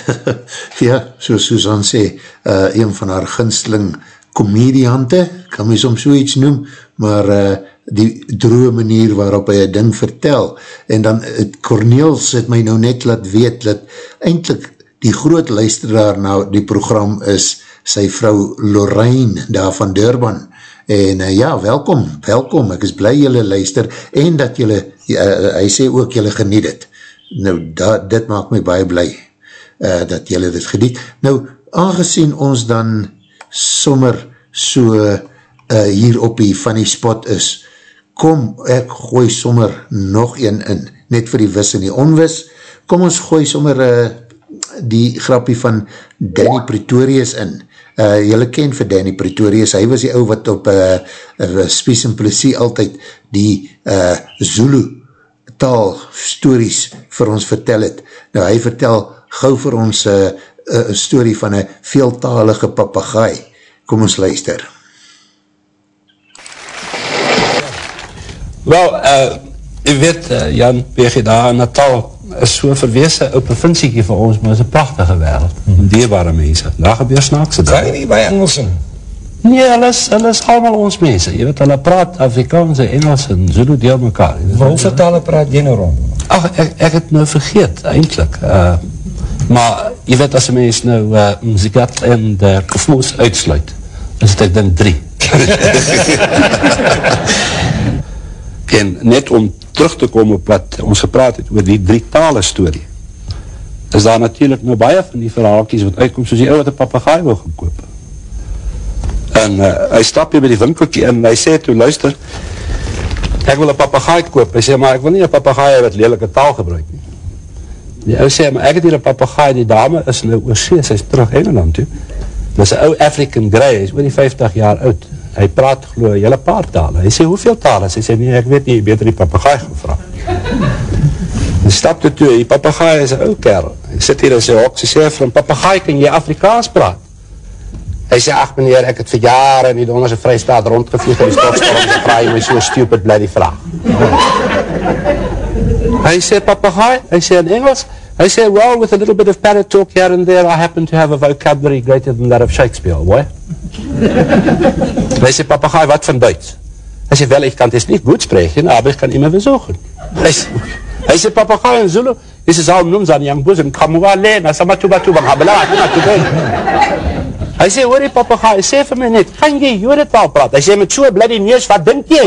A: ja, soos Susan sê, uh, een van haar ginsling komediante, kan my soms so iets noem, maar uh, die droe manier waarop hy een ding vertel, en dan het Corneels het my nou net laat weet, dat eindelijk die groot luisteraar na die program is sy vrou Lorraine, daar van Durban, en uh, ja, welkom, welkom, ek is blij jylle luister, en dat jylle, uh, hy sê ook jylle geniet het, nou, da, dit maak my baie blij, uh, dat jylle dit geniet. Nou, aangezien ons dan sommer so uh, hier op die funny spot is, kom ek gooi sommer nog een in, net vir die wis en die onwis, kom ons gooi sommer uh, die grapie van Danny Pretorius in. Uh, jylle ken vir Danny Pretorius, hy was die ou wat op uh, Spies en Plessie altyd die uh, Zulu taal stories vir ons vertel het. Nou hy vertel gauw vir ons een uh, uh, story van een veeltalige papagaai. Kom ons luister.
L: Wel, uh, u weet, uh, Jan, je daar, Natal is so'n verweese ou provinsiekie vir ons, maar is een prachtige wereld, mm. dierbare mense. Daar gebeur snaakse dag.
M: Kan jy nie by Engelsen?
L: Nee, hulle is, hulle is allemaal ons mense. Je weet, hulle praat Afrikaans en Engels en Zulu deel mekaar.
M: Maar hoeveel talen praat jy nou rond?
L: Ach, ek, ek het nou vergeet, eindelijk. Uh, maar, je weet, as een mens nou uh, muzikat en de kofmoes uitsluit, is het ek dan drie. en net om terug te kom op wat ons gepraat het oor die drie tale story, is daar natuurlijk nou baie van die verhaalkies wat uitkom, soos die ou wat een papagaai wil gaan koop. En uh, hy stap hier by die winkelkie en hy sê toe, luister, ek wil een papagaai koop. Hy sê, maar ek wil nie een papagaai wat lelike taal gebruik nie. Die ou sê, maar ek het hier een papagaai, die dame is nou oorsee, sy is terug Engeland toe. Dit is een ou African Grey, hy is oor die 50 jaar oud hy praat geloof hele paar tale. Hy sê, hoeveel tale? Hy sê, nee, ek weet nie, beter die papagaai gevra. Hy stap toe toe, die papagaai is een ou kerel. Hy sit hier in sy hok, sy sê vir hom, papagaai, kan jy Afrikaans praat? Hy sê, ach meneer, ek het vir jare in die donderse vrystaat rondgevlieg in die stofstorm, sy vraag jy my so stupid die vraag. hy sê, papagaai, hy sê in Engels, hy sê, well, with a little bit of parrot talk here and there, I happen to have a vocabulary greater than that of Shakespeare, boy. Hij zei, papagaai, wat van Duits? Hij zei, wel, ik kan het niet goed spreken, maar ik kan immer versuchen. Hij zei, papagaai in Zulu, is es auch nun sein young bosom, kamuwa lena, sama tuba tuba, habela, habela. Hij zei, hoor die papagaai, sê vir my net, kan jy jode taal praat? Hij zei, met so'n bloody neus, wat denk jy?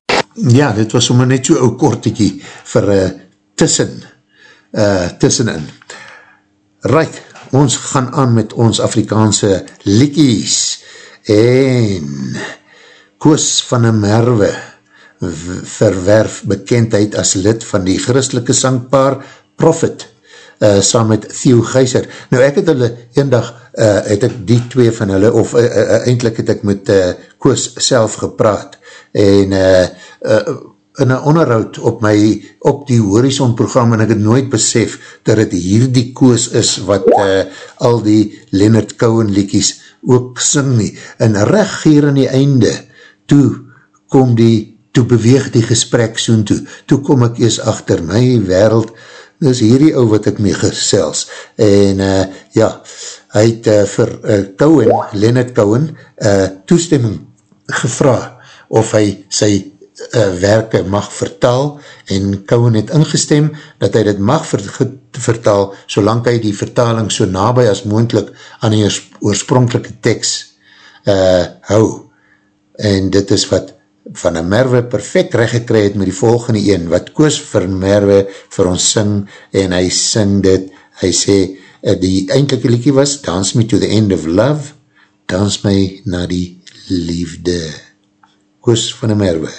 A: ja, dit was sommer net so'n ou kortekie vir uh, tussen, uh, tussenin. Right, ons gaan aan met ons Afrikaanse likies en Koos van een Merwe verwerf bekendheid as lid van die christelike sangpaar Prophet uh, saam met Theo Geiser. Nou ek het hulle, een dag uh, het ek die twee van hulle, of uh, uh, eindelijk het ek met uh, Koos self gepraat en uh, in een onderhoud op my, op die Horizon program en ek het nooit besef dat het hierdie koos is wat uh, al die Leonard Cohen liekies ook sing nie. En recht hier aan die einde, toe kom die, toe beweeg die gesprek soen toe, toe kom ek ees achter my wereld, dis hierdie ou wat ek mee gesels. En uh, ja, hy het uh, vir uh, Cohen, Leonard Cohen, uh, toestemming gevra of hy sy uh, werke mag vertaal en Cohen het ingestem dat hy dit mag ver, vertaal solang hy die vertaling so nabij as moendlik aan die oorspronkelike tekst uh, hou en dit is wat van een merwe perfect recht gekry het met die volgende een, wat Koos vir merwe vir ons sing en hy sing dit, hy sê uh, die eindelijke liekie was Dance Me to the End of Love
N: dans my na die liefde. Koos van die Merwe.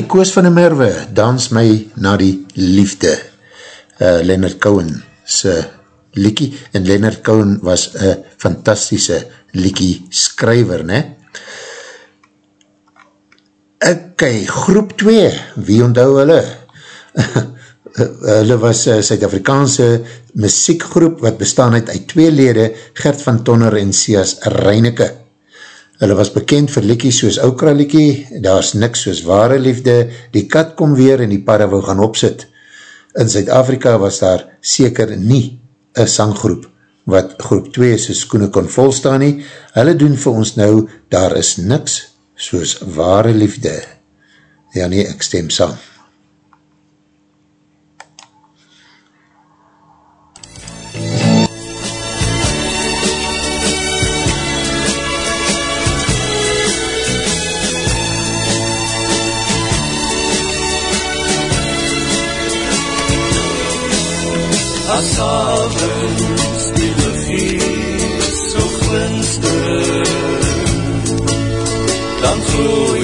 N: Hy, Koos van die Merwe, Dans my na die liefde. Uh, Leonard Cohen se liekie, en Leonard Cohen was een fantastische liekie skryver, ne? Ok, groep 2, wie onthou hulle? hulle was een Suid-Afrikaanse muziekgroep wat bestaan uit uit twee lede, Gert van Tonner en Sias Reineke. Hulle was bekend vir liekies soos Okra liekie, daar is niks soos ware liefde, die kat kom weer en die parre wil gaan opsit. In Zuid-Afrika was daar seker nie een sanggroep wat groep 2 sy skoene kon volstaan nie. Hulle doen vir ons nou, daar is niks soos ware liefde. Ja nee, ek stem saam.
O: Dan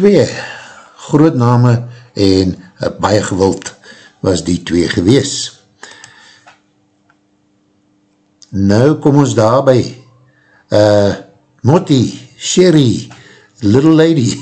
A: 2, groot name en uh, baie gewild was die twee gewees. Nou kom ons daarby. Uh, Motti, Sherry, Little Lady,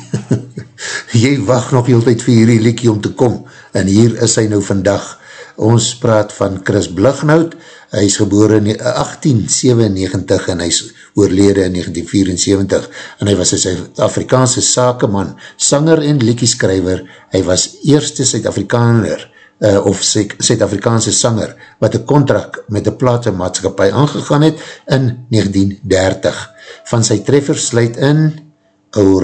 A: jy wacht nog heel tyd vir hierdie liekie om te kom, en hier is hy nou vandag. Ons praat van Chris Blugnout, hy is geboren in 1897 en hy is oorlede in 1974 en hy was een Suid-Afrikaanse sakeman, sanger en liekieskrijver. Hy was eerste Suid-Afrikaner uh, of Suid-Afrikaanse sanger wat een contract met een platenmaatskapie aangegaan het in 1930. Van sy treffers sluit in Ou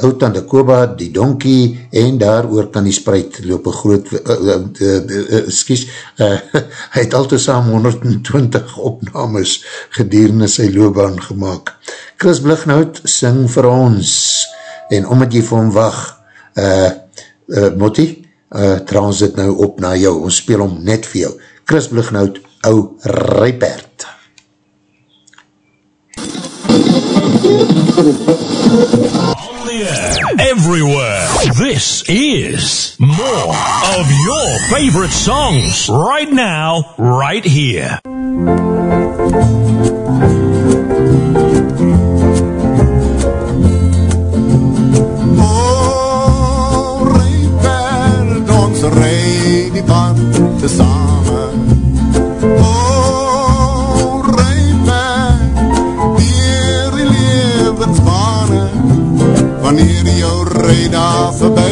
A: Rijper, Ou Tante Koba, Die Donkie en daar oor kan die spruit loop een groot, uh, uh, uh, uh, skies, uh, hy het al te saam 120 opnames gedurende sy loopbaan gemaakt. Chris Blignout sing vir ons en omdat jy vir hom wacht, uh, uh, Motti, uh, trouwens dit nou op na jou, ons speel hom net vir jou. Chris Blignout, Ou Rijpert.
J: On the air, everywhere. This is more of your favorite songs right now, right here.
P: Oh, Rijperd, ons rij die band tezamen. Rijda voorbij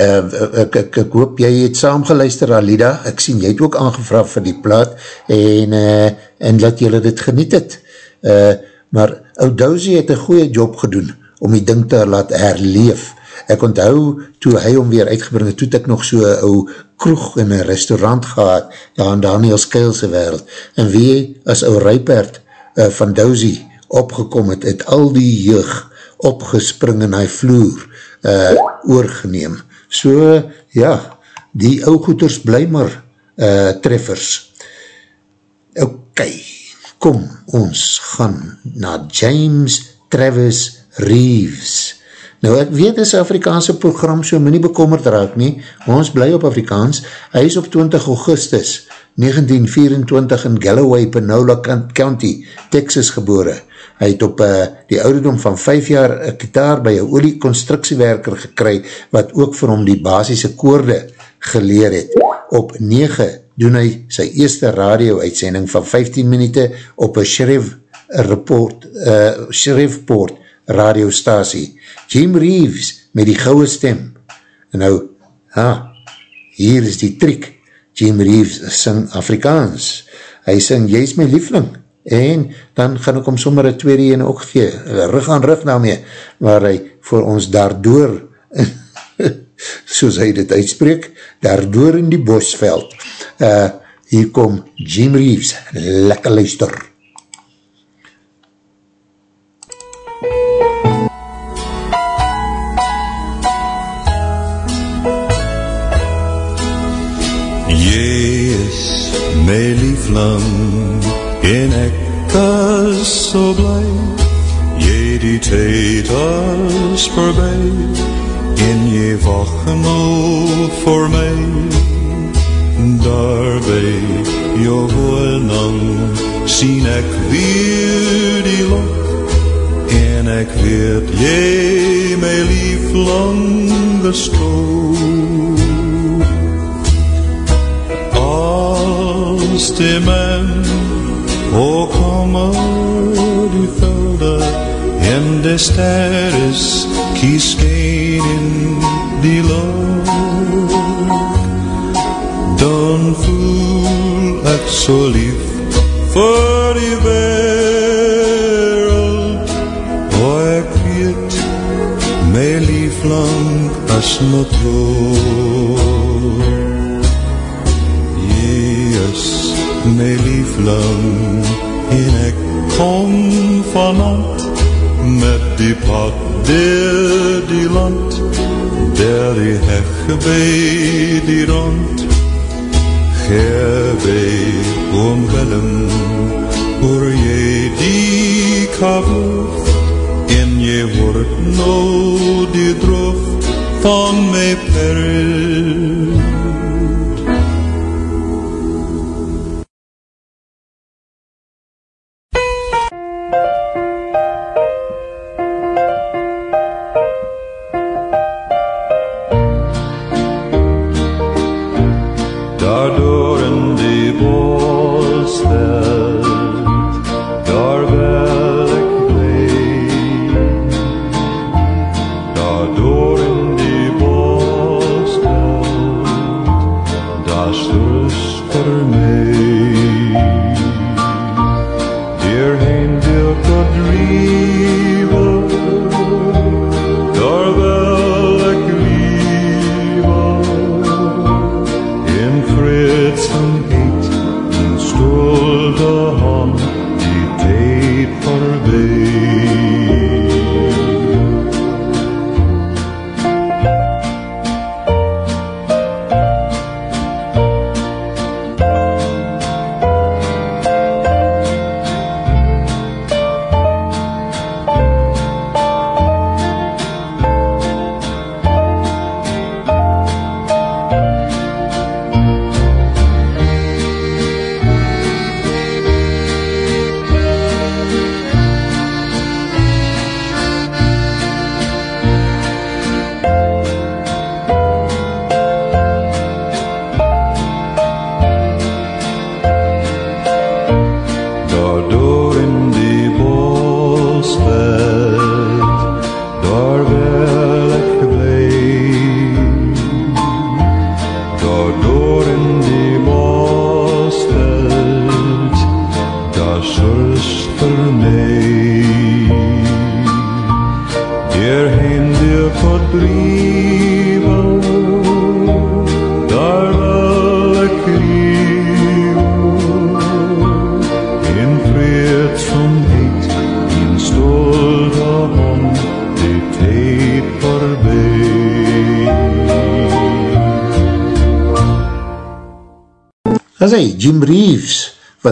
A: uh, ek, ek, ek hoop jy het saam geluister Alida, ek sien jy het ook aangevraag vir die plaat en, uh, en laat jylle dit geniet het. Uh, maar Oudouzie het een goeie job gedoen om die ding te laat herleef. Ek onthou, toe hy om weer uitgebring het, toe ek nog so ou kroeg in een restaurant gehad, daar in Daniels Keilse wereld, en wie as ou Rijpert uh, van Douzie opgekom het, het al die jeug opgespring in hy vloer uh, oorgeneem. So, ja, die ou goeders bly maar uh, treffers. Ok, kom, ons gaan na James Travis Reeves. Nou ek weet is Afrikaanse program so my nie bekommerd raak nie, ons bly op Afrikaans, hy is op 20 augustus 1924 in Galloway, Panola County, Texas gebore. Hy het op uh, die ouderdom van 5 jaar een kitaar by een olieconstructiewerker gekry, wat ook vir hom die basisse koorde geleer het. Op 9 doen hy sy eerste radio-uitsending van 15 minuten op een Shriv report, uh, Shreveport radiostasie. Jim Reeves met die gouwe stem. En nou, ha, hier is die trik. Jim Reeves sing Afrikaans. Hy sing, jy is my liefling. En dan gaan ek om sommer een tweede ene ook gee. Rug aan rug na mee. Waar hy voor ons daardoor, soos hy dit uitspreek, daardoor in die bosveld. Uh, hier kom Jim Reeves. Lekker luister.
Q: my lieflang en ek is so bly jy die tyd is voorbij en jy wacht nou voor my daar by jou woonang sien ek weer die lok en ek weet jy my lieflang bestoot stemmen Oh, o kommer du följer ändesteres qui skeden di låg Don ful at soliv för i värld och är kvitt med livlång as notror Yes, med livlång en ek kom vannacht met die pad der die land der die hegge by die rond Geer by oom Willem hoor jy die kabel en jy word nou die drof van my perl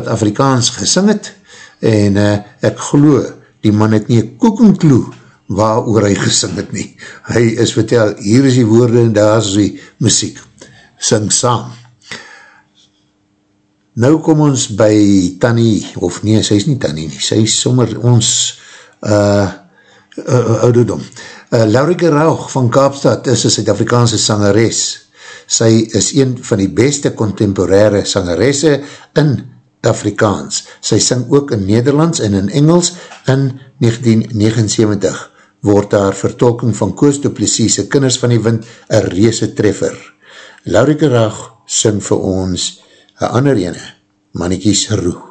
A: wat Afrikaans gesing het, en uh, ek glo, die man het nie koekenkloe waar oor hy gesing het nie. Hy is vertel, hier is die woorde en daar is die muziek. Sing saam. Nou kom ons by Tanny, of nee, sy is nie Tanny nie, sy is sommer ons uh, uh, ouderdom. Uh, Laurike Rauch van Kaapstad is een Suid-Afrikaanse sangeres. Sy is een van die beste contemporaire sangeresse in Afrikaans. Sy sing ook in Nederlands en in Engels in 1979 word haar vertolking van Koos de Plessis, Kinders van die Wind, een reese treffer. Laurike Rauch sing vir ons een ander ene, Mannekies Roe.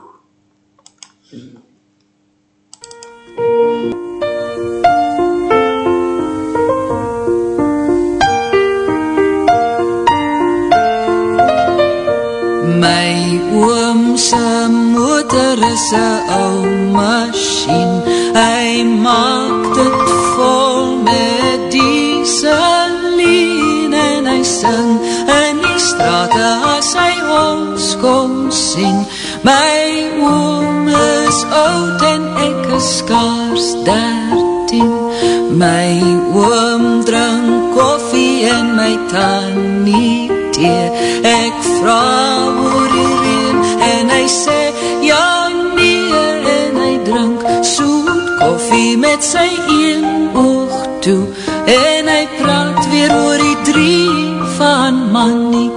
R: Oomse motor is een ou machine. Hy maak dit vol met dieselien En hy sing in die straat as hy ons kom sien My oom is oud en ek is kaars dertien My oom drink koffie en my tannie thee Ek vraag koffie met sy een oog toe. En hy praat weer oor die drie van manniekies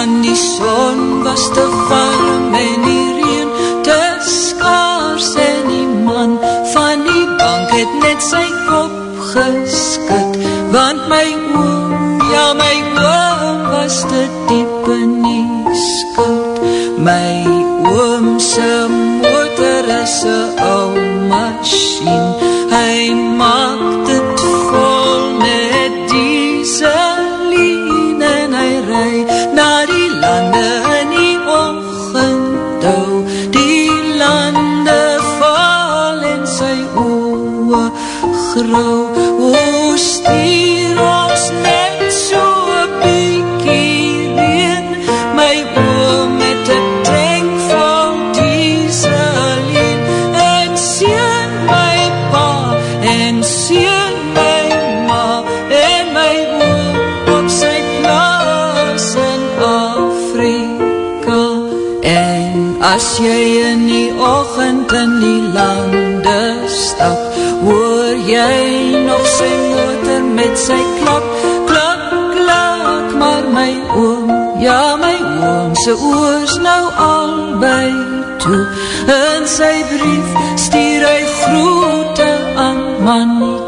R: Van die son was te warm sy oors nou albei toe. In sy brief stuur hy groete aan manniekies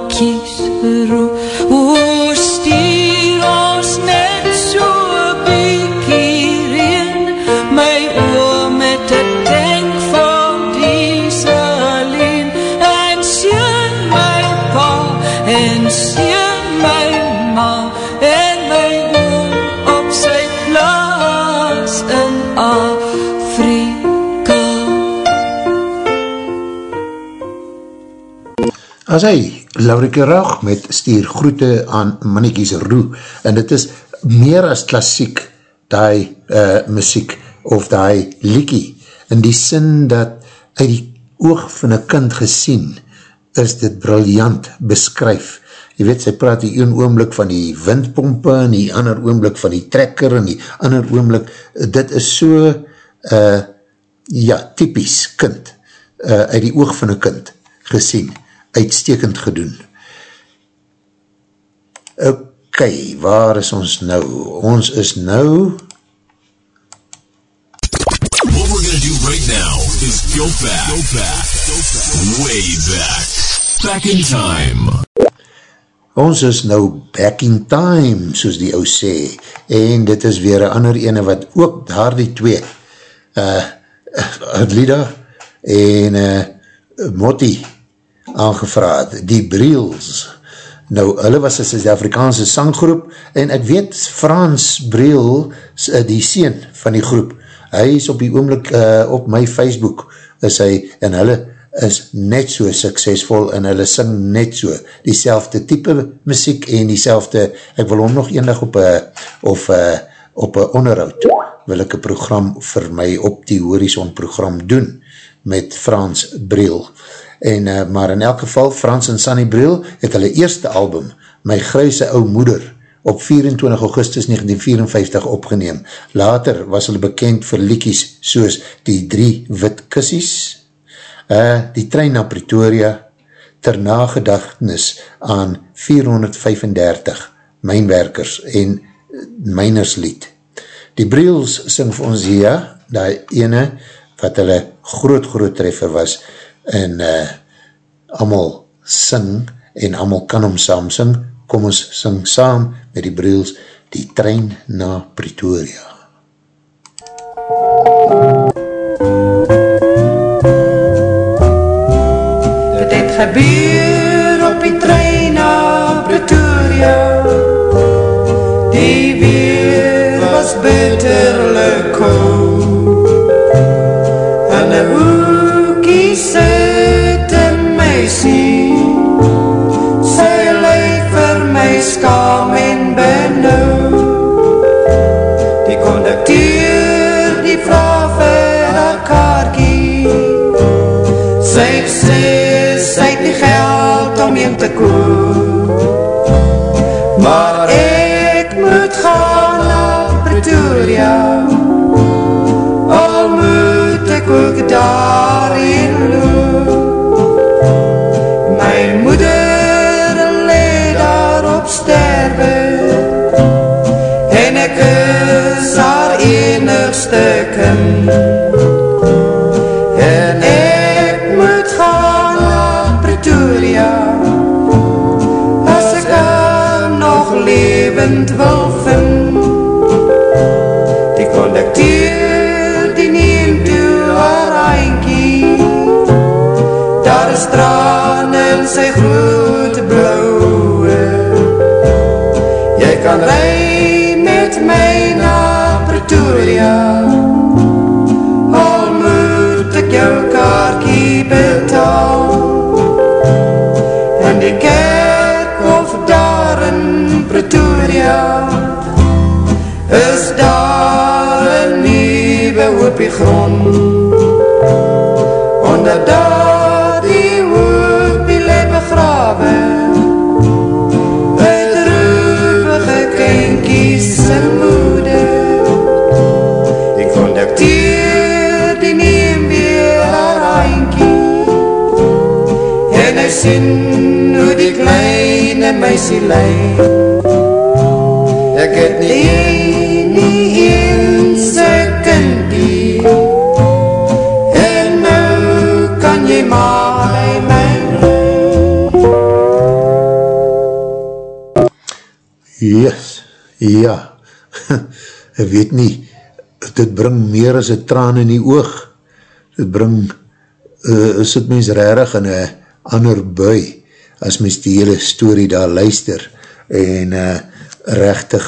A: As hy, Laurike Rauch met stuur groete aan Mannekies Roe, en dit is meer as klassiek die uh, muziek of die liekie, in die sin dat uit die oog van een kind gesien, is dit briljant beskryf. Jy weet, sy praat die een oomblik van die windpompe, en die ander oomblik van die trekker, en die ander oomblik, dit is so, uh, ja, typisch kind, uh, uit die oog van een kind gesien, uitstekend gedoen. Ok, waar is ons nou? Ons is nou...
J: What we're gonna do right now is go back, go back, go back, way back, back in time.
A: Ons is nou back in time, soos die ou sê, en dit is weer een ander ene wat ook daar die twee uh, Adlida en uh, Motti aangevraad, die Briels. Nou, hulle was een Suid-Afrikaanse sanggroep en ek weet Frans Briel, die sien van die groep, hy is op die oomlik uh, op my Facebook, is hy, en hulle is net so suksesvol en hulle sing net so die type muziek en die selfde, ek wil hom nog enig op een, of uh, op een onderhoud, wil ek een program vir my op die horizon program doen, met Frans Briel. En, uh, maar in elk geval, Frans en Sunny Briel het hulle eerste album, My Gruise Ou Moeder, op 24 augustus 1954 opgeneem. Later was hulle bekend vir liekies soos Die Drie Wit Kissies, uh, Die Trein na Pretoria, ter nagedagtenis aan 435 mijnwerkers en mynerslied. Die Briels sing vir ons hier, die ene wat hulle groot groot treffer was en uh, amal sing en amal kan om saam sing, kom ons sing saam met die Briels die trein na Pretoria.
S: Het het gebeur op die trein na Pretoria. Die weer was bitterlijk koud. En een hoekie sit Maar ek moet gaan na Pretoria. Al moet ek ook daarin loop My moeder leed daar op sterwe En ek is haar enigste kind vind Die conducteur die neem toe haar eindkie Daar is traan in sy grote blauwe. Jy kan rij met my na Pretoria. Al moet ek jou kaartjie betaal. En die kerkhof daar in Pretoria Is daar een nieuwe hoopie grond? Onder daar die hoopie le begrawe. Uit droevige kinkies en moeder. Die conducteur die neem weer haar eindkie En hy sien hoe die kleine meisie lei ek
A: weet nie, dit bring meer as een traan in die oog, dit bring, uh, sit mens rarig in een ander bui, as mens die hele story daar luister, en uh, rechtig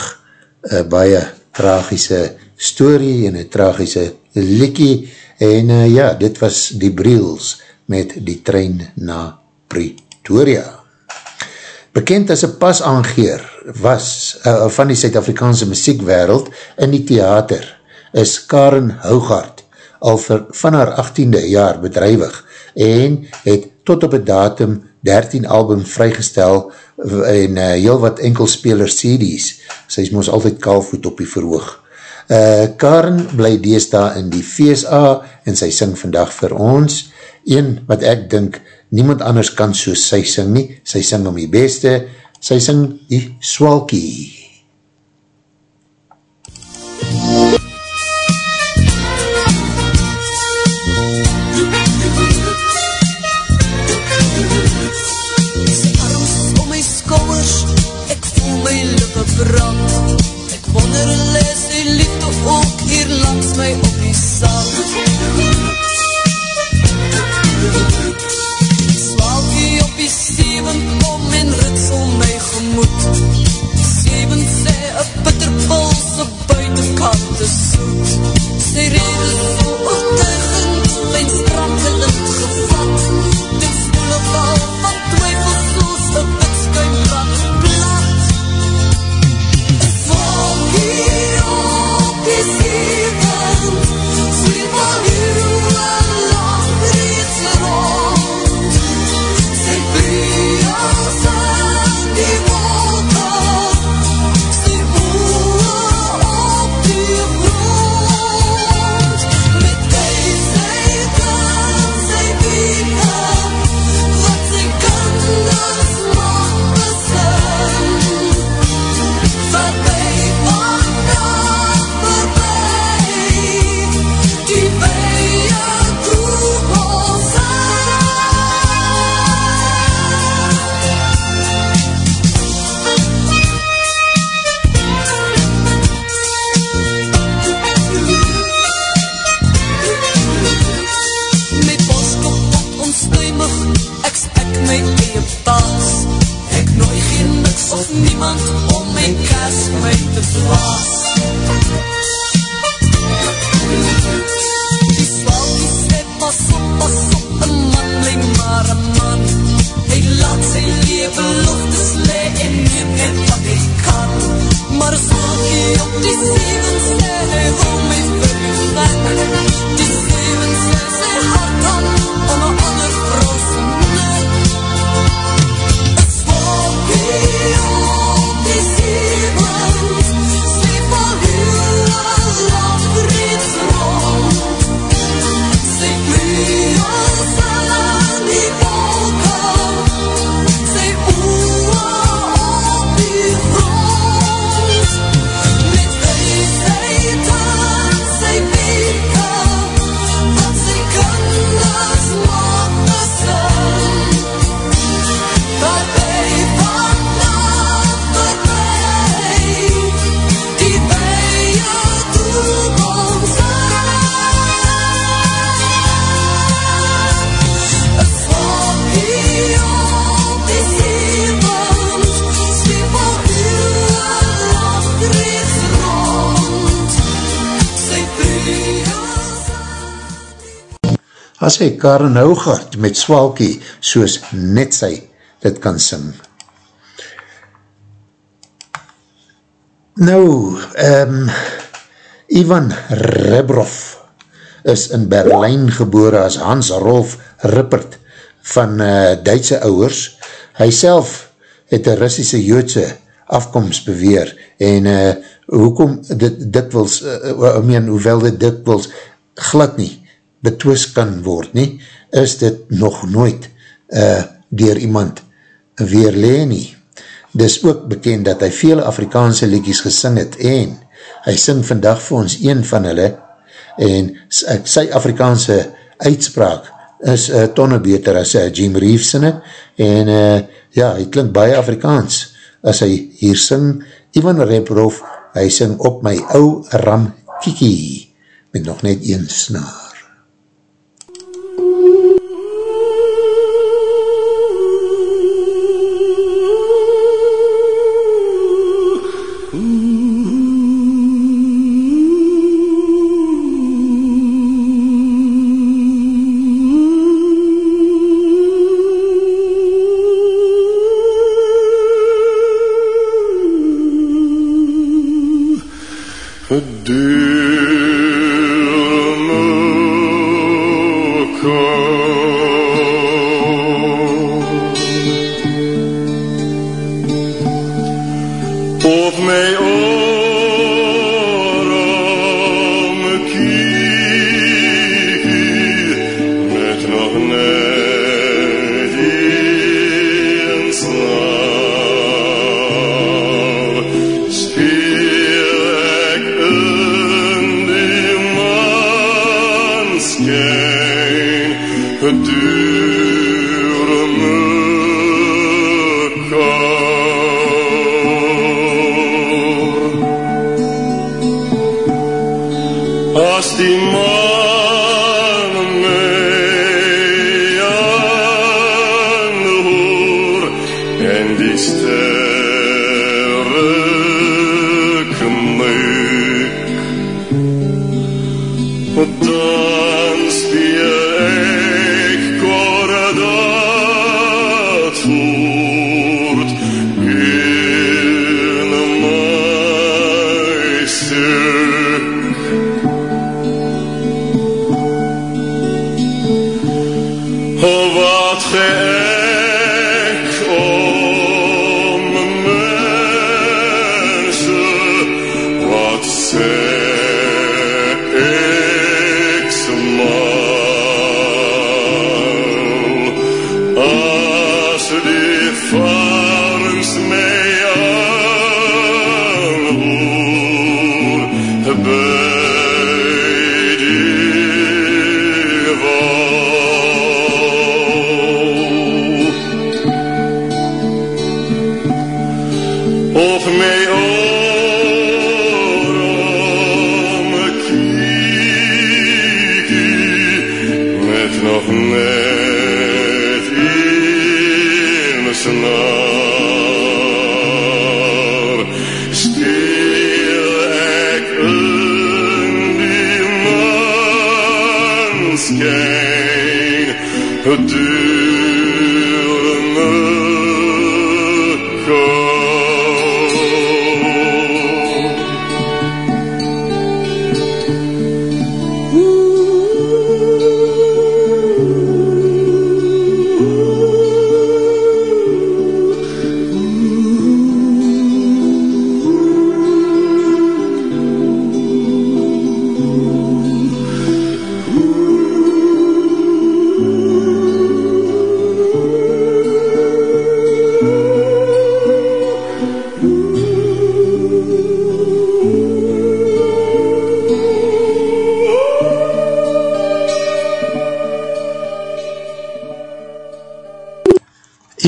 A: uh, baie tragische story, en een tragische likkie, en uh, ja, dit was die Briels, met die trein na Pretoria. Bekend as een pasaangeer was uh, van die Suid-Afrikaanse muziekwereld in die theater is Karen Hougaard al vir, van haar 18e jaar bedrijwig en het tot op het datum 13 album vrygestel en uh, heel wat enkelspeler CD's. Sy is moos altyd kaalvoet op die verhoog. Uh, Karen bly deesda in die VSA en sy sing vandag vir ons. Een wat ek dink niemand anders kan soos sy sing nie, sy sing om die beste, sy sing die swalkie.
R: sem redes gas my te blaas. Die swalkie sê, pas op, pas op, een man bly maar een man. Hy laat sy leven luchtes le en neem net wat hy kan. Maar swalkie op die zeven sê, hy wil my vir. Die zeven
T: As hy Karen Hougaard met Swalkie soos net sy dit kan sing. Nou, um, Ivan Rebrov is in Berlijn gebore as Hans Rolf Rippert van uh, Duitse ouwers. Hy self het een Russische Joodse afkomst beweer en uh, hoekom dit dikwils, uh, I mean, hoewel dit dikwils glad nie betwis kan word nie, is dit nog nooit uh, dier iemand weerlee nie. Dis ook bekend dat hy vele Afrikaanse liedjes gesing het en hy sing vandag vir ons een van hulle en sy Afrikaanse uitspraak is uh, tonne beter as uh, Jim Reeves sinne en uh, ja, hy klink baie Afrikaans as hy hier sing Ivan Reprof, hy sing op my ou ram kiki met nog net een snaar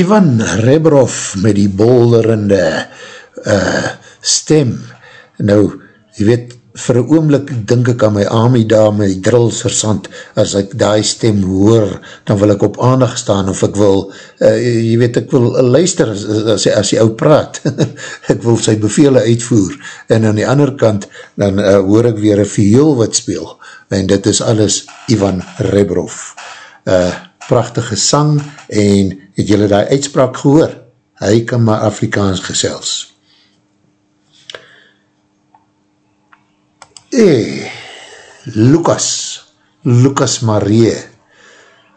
A: Ivan Rebrov met die bolderende uh, stem. Nou, jy weet, vir een oomlik dink ek aan my Ami daar die drillsersant, as ek die stem hoor, dan wil ek op aandag staan, of ek wil, uh, jy weet, ek wil luister as, as, as die ou praat. ek wil sy bevele uitvoer. En aan die ander kant, dan uh, hoor ek weer een viool wat speel. En dit is alles Ivan Rebrov. Uh, prachtige sang en het julle die uitspraak gehoor? Hy kan maar Afrikaans gesels. E, Lucas, Lucas Marie,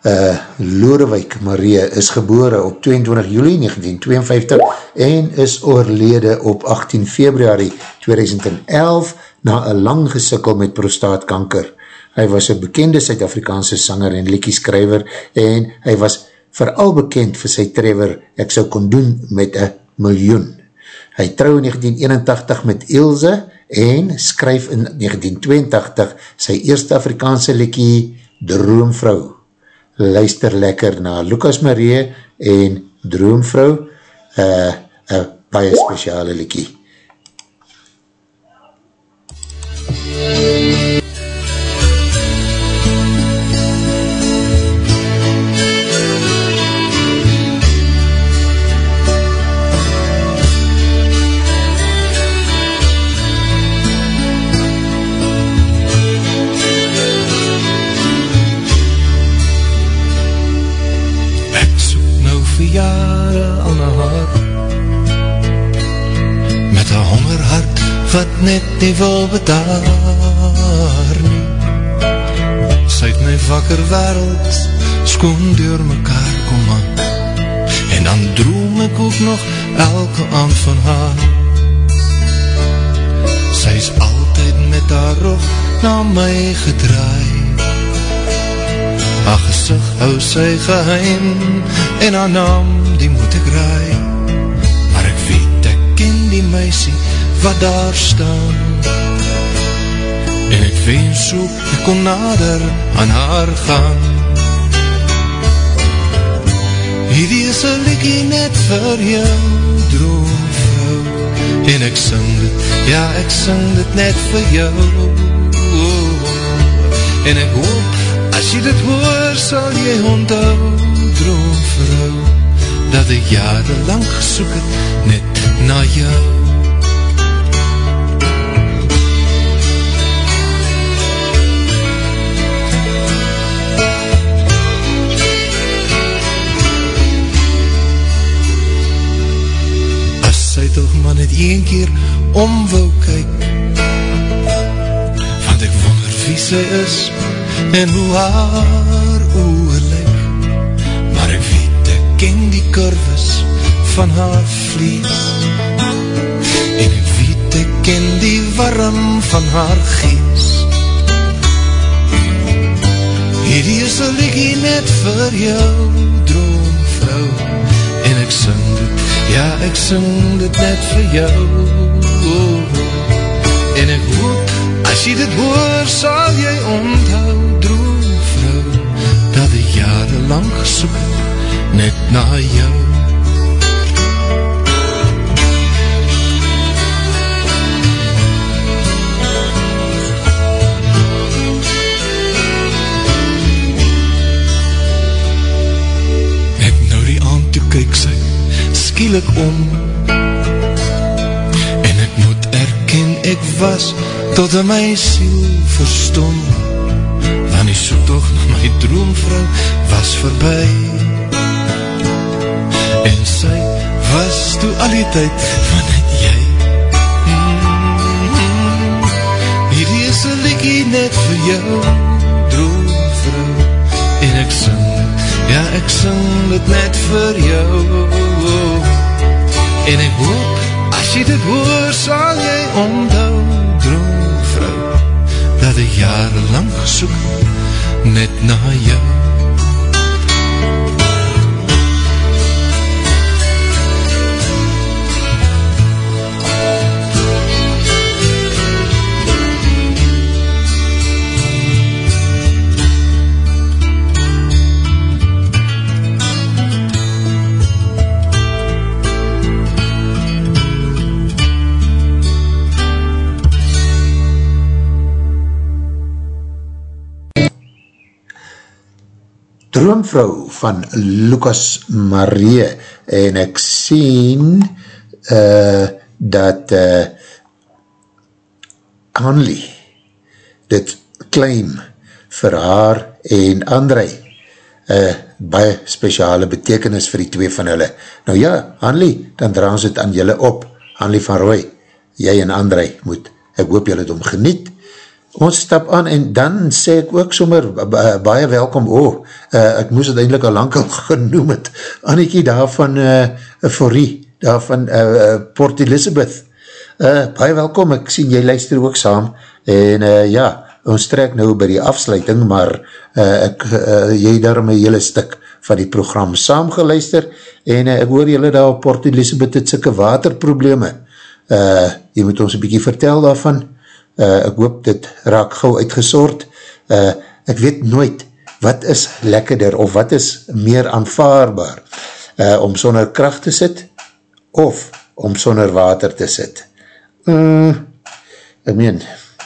A: uh, Lodewijk Marie is gebore op 22 juli 1952 en is oorlede op 18 februari 2011 na een lang gesikkel met prostaatkanker. Hy was een bekende Suid-Afrikaanse sanger en liekieskrijver en hy was vooral bekend vir sy treffer Ek sou kon doen met een miljoen. Hy trouw in 1981 met Ilse en skryf in 1982 sy eerste Afrikaanse liekie Droomvrou. Luister lekker na Lucas Marie en Droomvrou, uh, een baie speciale liekie. MUZIEK
N: wat net nie wil bedaar nie. Sy het my wakker wereld skoon door mekaar kom aan En dan droom ek ook nog elke aand van haar. Sy is altyd met haar rug na my gedraai. Haar gezicht hou sy geheim En haar naam die moet ek raai. Maar ek weet ek ken die meisie wat daar staan. En ek wens ook ek kon nader aan haar gaan. Hierdie is een liekie net vir jou droomvrou. En ek sing dit, ja ek sing dit net vir jou. En ek hoop, as jy dit hoor sal jy onthou droomvrou Dat ek jare lang gesoek het net na jou toch maar net een keer om wil kyk. Want ek wonder wie sy is en hoe haar oor lyk. Maar ek weet ek ken die kurves van haar vlies En ek weet ek ken die warm van haar gees. Hierdie is een liekie net vir jou droomvrou. En ek sing dit Ja, ek sing dit net vir jou. En ek hoop, as jy dit hoor Sal jy onthou, droomvrou Dat ek jare lang gesoek Net na jou skielik om. En ek moet erken ek was tot in my siel verstom. Want die soektocht na my droomvrou was voorbij En sy was toe al die tyd van net jy. Hierdie is een likkie net vir jou droomvrou. En ek sing Ja, ek sing dit net vir jou En ek hoop, as jy dit hoor, sal jy onthou, droomvrou, dat ek jarenlang gesoek net na jou.
A: Droomvrou van Lucas Marie en ek sien uh, dat uh, Hanley dit claim vir haar en André uh, baie speciale betekenis vir die twee van hulle. Nou ja, Hanley, dan dra ons het aan julle op, Hanley van Roy, jy en André moet, ek hoop julle het om geniet, ons stap aan en dan sê ek ook sommer baie welkom, oh, uh, ek moes het eindelijk al lang al genoem het, Annekie daar van uh, Forrie, daar van uh, Port Elizabeth, uh, baie welkom, ek sien jy luister ook saam, en uh, ja, ons trek nou by die afsluiting, maar uh, ek, uh, jy daarom een hele stuk van die program saam geluister, en uh, ek hoor jylle daar op Port Elizabeth het sikke waterprobleme, uh, jy moet ons een bykie vertel daarvan, uh, ek hoop dit raak gauw uitgesoord, uh, ek weet nooit wat is lekkerder of wat is meer aanvaarbaar uh, om sonder kracht te sit of om sonder water te sit. Uh, ek meen,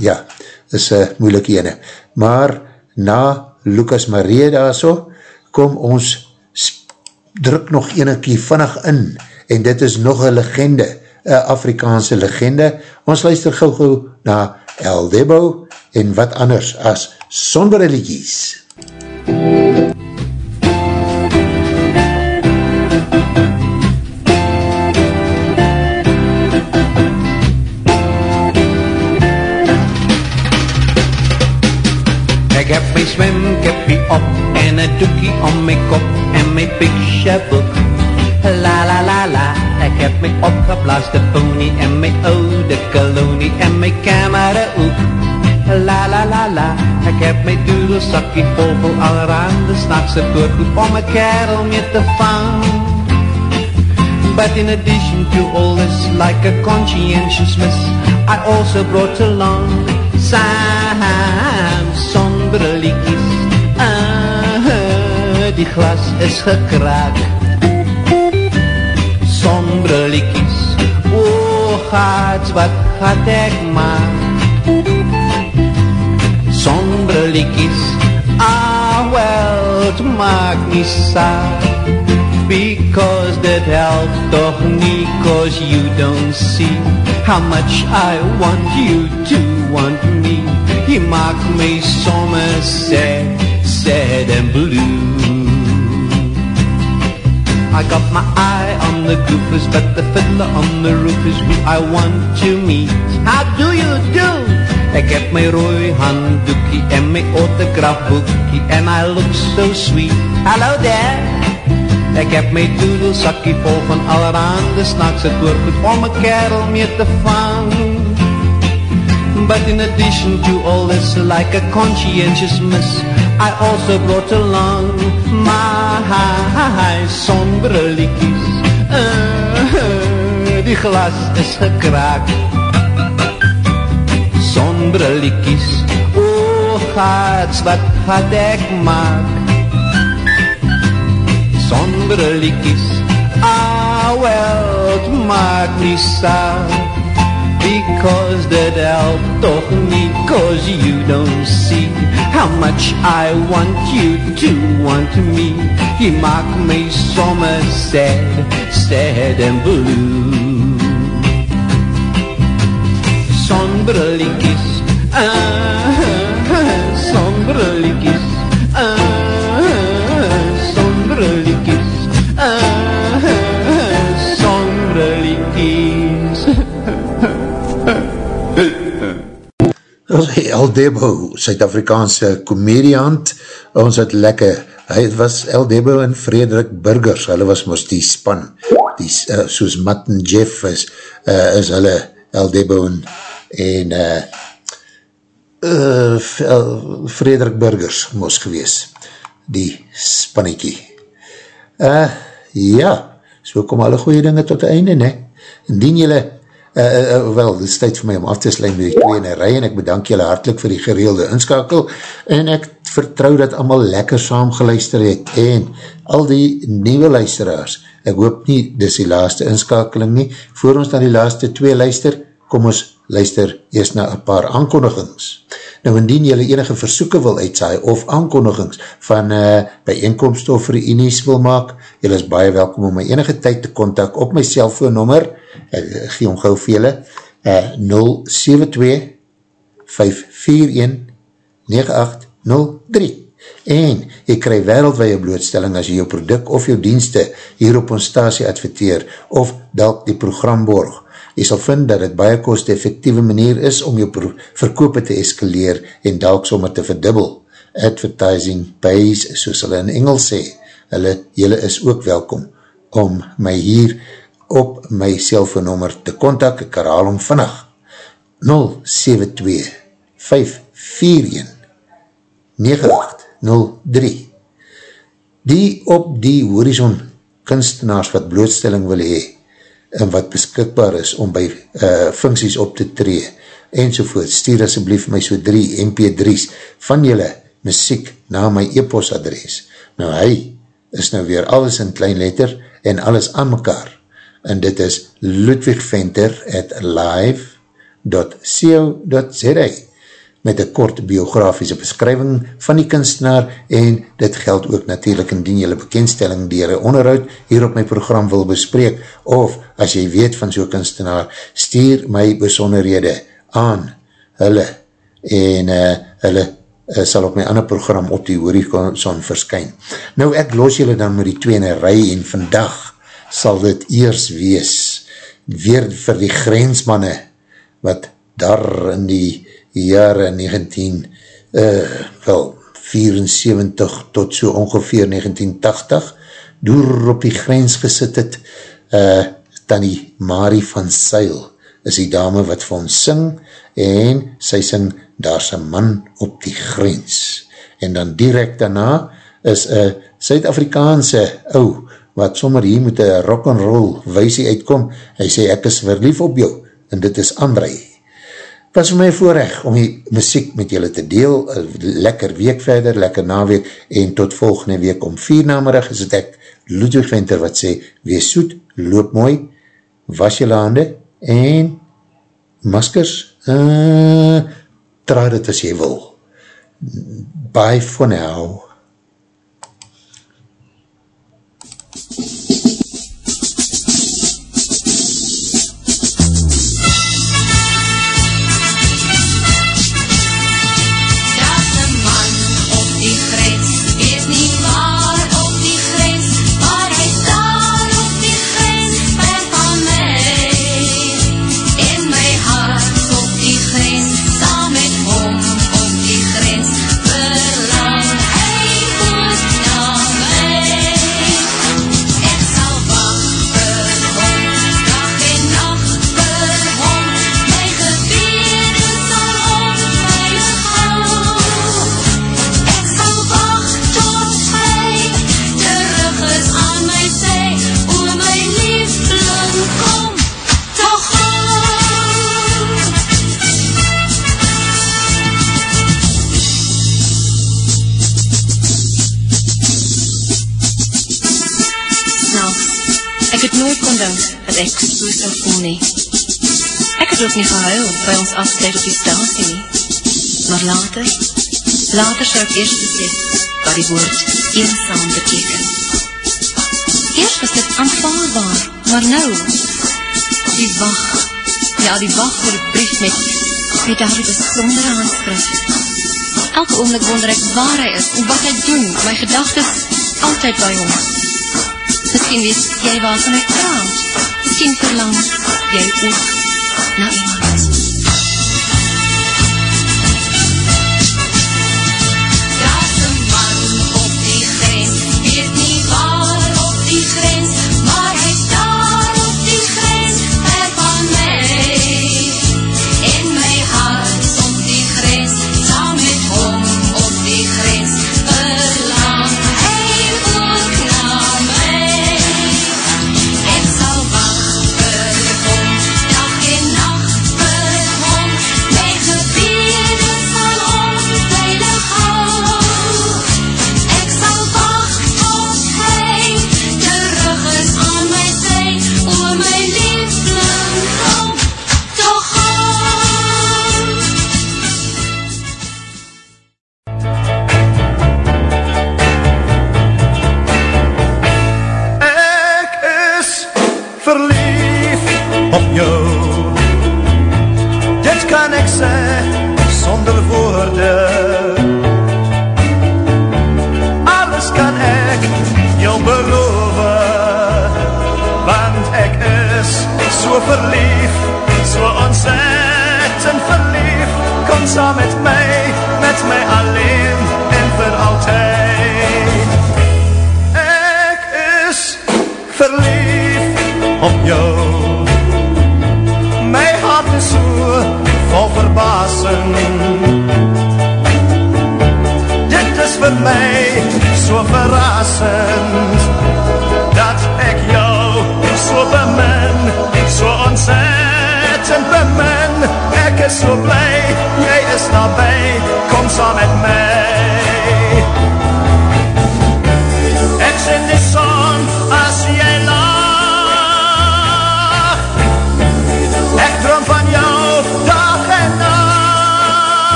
A: ja, is een moeilike ene. Maar na Lucas Marie daar so, kom ons druk nog ene kie vannig in en dit is nog een legende, Afrikaanse legende. Ons luister gauw gauw na El Debo en wat anders as Sonderreligies.
U: Ek heb my swemkepie op en een doekie om my kop en my la, ek heb my opgeblaste pony en my oude kolonie en my camera ook. La la la la, ek heb my doodelsakkie vol vol allerhande snaakse voorgoed om my kerel mee te vang. But in addition to all this, like a conscientious miss, I also brought along some sonbrellikies. Ah, die glas is gekraak. Oh gaat, wat gaat ah wel, het maakt nie saak. Because that helps toch nie Cause you don't see. How much I want you to want me. Je maakt me soms sad Sad and blue I got my eye on the goofers But the fiddler on the roof is who I want to meet How do you do? Ek heb my rooi handdoekie En my autografboekie And I look so sweet Hello there Ek heb my doodelsakkie vol van allerhande snaakse voorgoed om een kerel mee te vang. But in addition to all this, like a conscientious miss, I also brought along my sonbrellikies. Uh, die glas is gekraak. Sonbrellikies, oh gaats, wat gaat ek maak? sonbrellikies Ah, wel, het maakt niet saak Because that help toch niet Cause you don't see How much I want you to want me. You maakt me soms sad Sad and blue. Sonbrellikies Ah, sonbrilliekies, ah,
A: El Debo, Suid-Afrikaanse komediant, ons het lekker, hy was El Debo en Frederik Burgers, hulle was mos die span, die, uh, soos Matt en Jeff is, uh, is hulle El Debo en, en uh, uh, Frederik Burgers mos gewees, die spanniekie. Uh, ja, so kom alle goeie dinge tot die einde, ne? Indien jylle Uh, uh, wel, dit is tyd vir my om af te sluim met die twee in die rij en ek bedank julle hartelijk vir die gereelde inskakel en ek vertrou dat allemaal lekker saam geluister het en al die nieuwe luisteraars, ek hoop nie dis die laaste inskakeling nie, voor ons na die laaste twee luister, kom ons luister eerst na een paar aankondigings. Nou, indien jylle enige versoeken wil uitsaai of aankondigings van uh, bijeenkomst of reenies wil maak, jylle is baie welkom om my enige tyd te kontak op my cellfoonnummer, ek gee om gauw vir jylle, uh, 072 541 9803 en jy krij wereldwee blootstelling as jy jou product of jou dienste hier op ons stasie adverteer of dalk die program borg. Jy sal vind dat het baie kost-effectieve manier is om jou verkoop te eskaleer en dalk sommer te verdubbel. Advertising pays, soos hulle in Engels sê. Hulle, jylle is ook welkom om my hier op my cellfoonnummer te kontak. Ek herhaal om vannacht. 072 541 9803 Die op die horizon kunstenaars wat blootstelling wil hee en wat beskikbaar is om by uh, funksies op te tree enzovoort, stuur asjeblief my so 3 mp3's van julle muziek na my e-post adres. Nou hy is nou weer alles in klein letter en alles aan mekaar. En dit is ludwigventer at live.co.za met een kort biografische beskrywing van die kunstenaar en dit geld ook natuurlijk indien jylle bekendstelling dier een onderhoud hier op my program wil bespreek of as jy weet van so'n kunstenaar stuur my besonderhede aan hulle en uh, hulle uh, sal op my ander program op die horizon verskyn. Nou ek los jylle dan met die tweene rij en vandag sal dit eers wees weer vir die grensmanne wat daar in die jare 19 uh, wel 74 tot so ongeveer 1980 door op die grens gesit het uh, Tanny Marie van Seil is die dame wat vir ons sing en sy sing daar is een man op die grens en dan direct daarna is een Suid-Afrikaanse ou wat sommer hier met een rock'n'roll weisie uitkom, hy sê ek is verlief op jou, en dit is André. Was vir my voorrecht om die muziek met julle te deel, lekker week verder, lekker naweek, en tot volgende week om vier namerig is het ek, Ludwig Venter wat sê, wees soet, loop mooi, was julle hande, en maskers, uh, traad het as jy wil. Bye for now.
V: Nie gehuil by ons afscheid op die stasie nie. Maar later, later sou ek eerst besef wat die woord eenzaam beteken. Eerst was dit aanvaarbaar, maar nou, die wacht, ja die wacht voor die brief met, met daar die besondere handskrif. Elke oomlik wonder ek waar hy is en wat hy doen. My gedagtes altyd by hom. Misschien weet jy waarvan ek praat. Misschien verlang jy ook na iemand. Daar's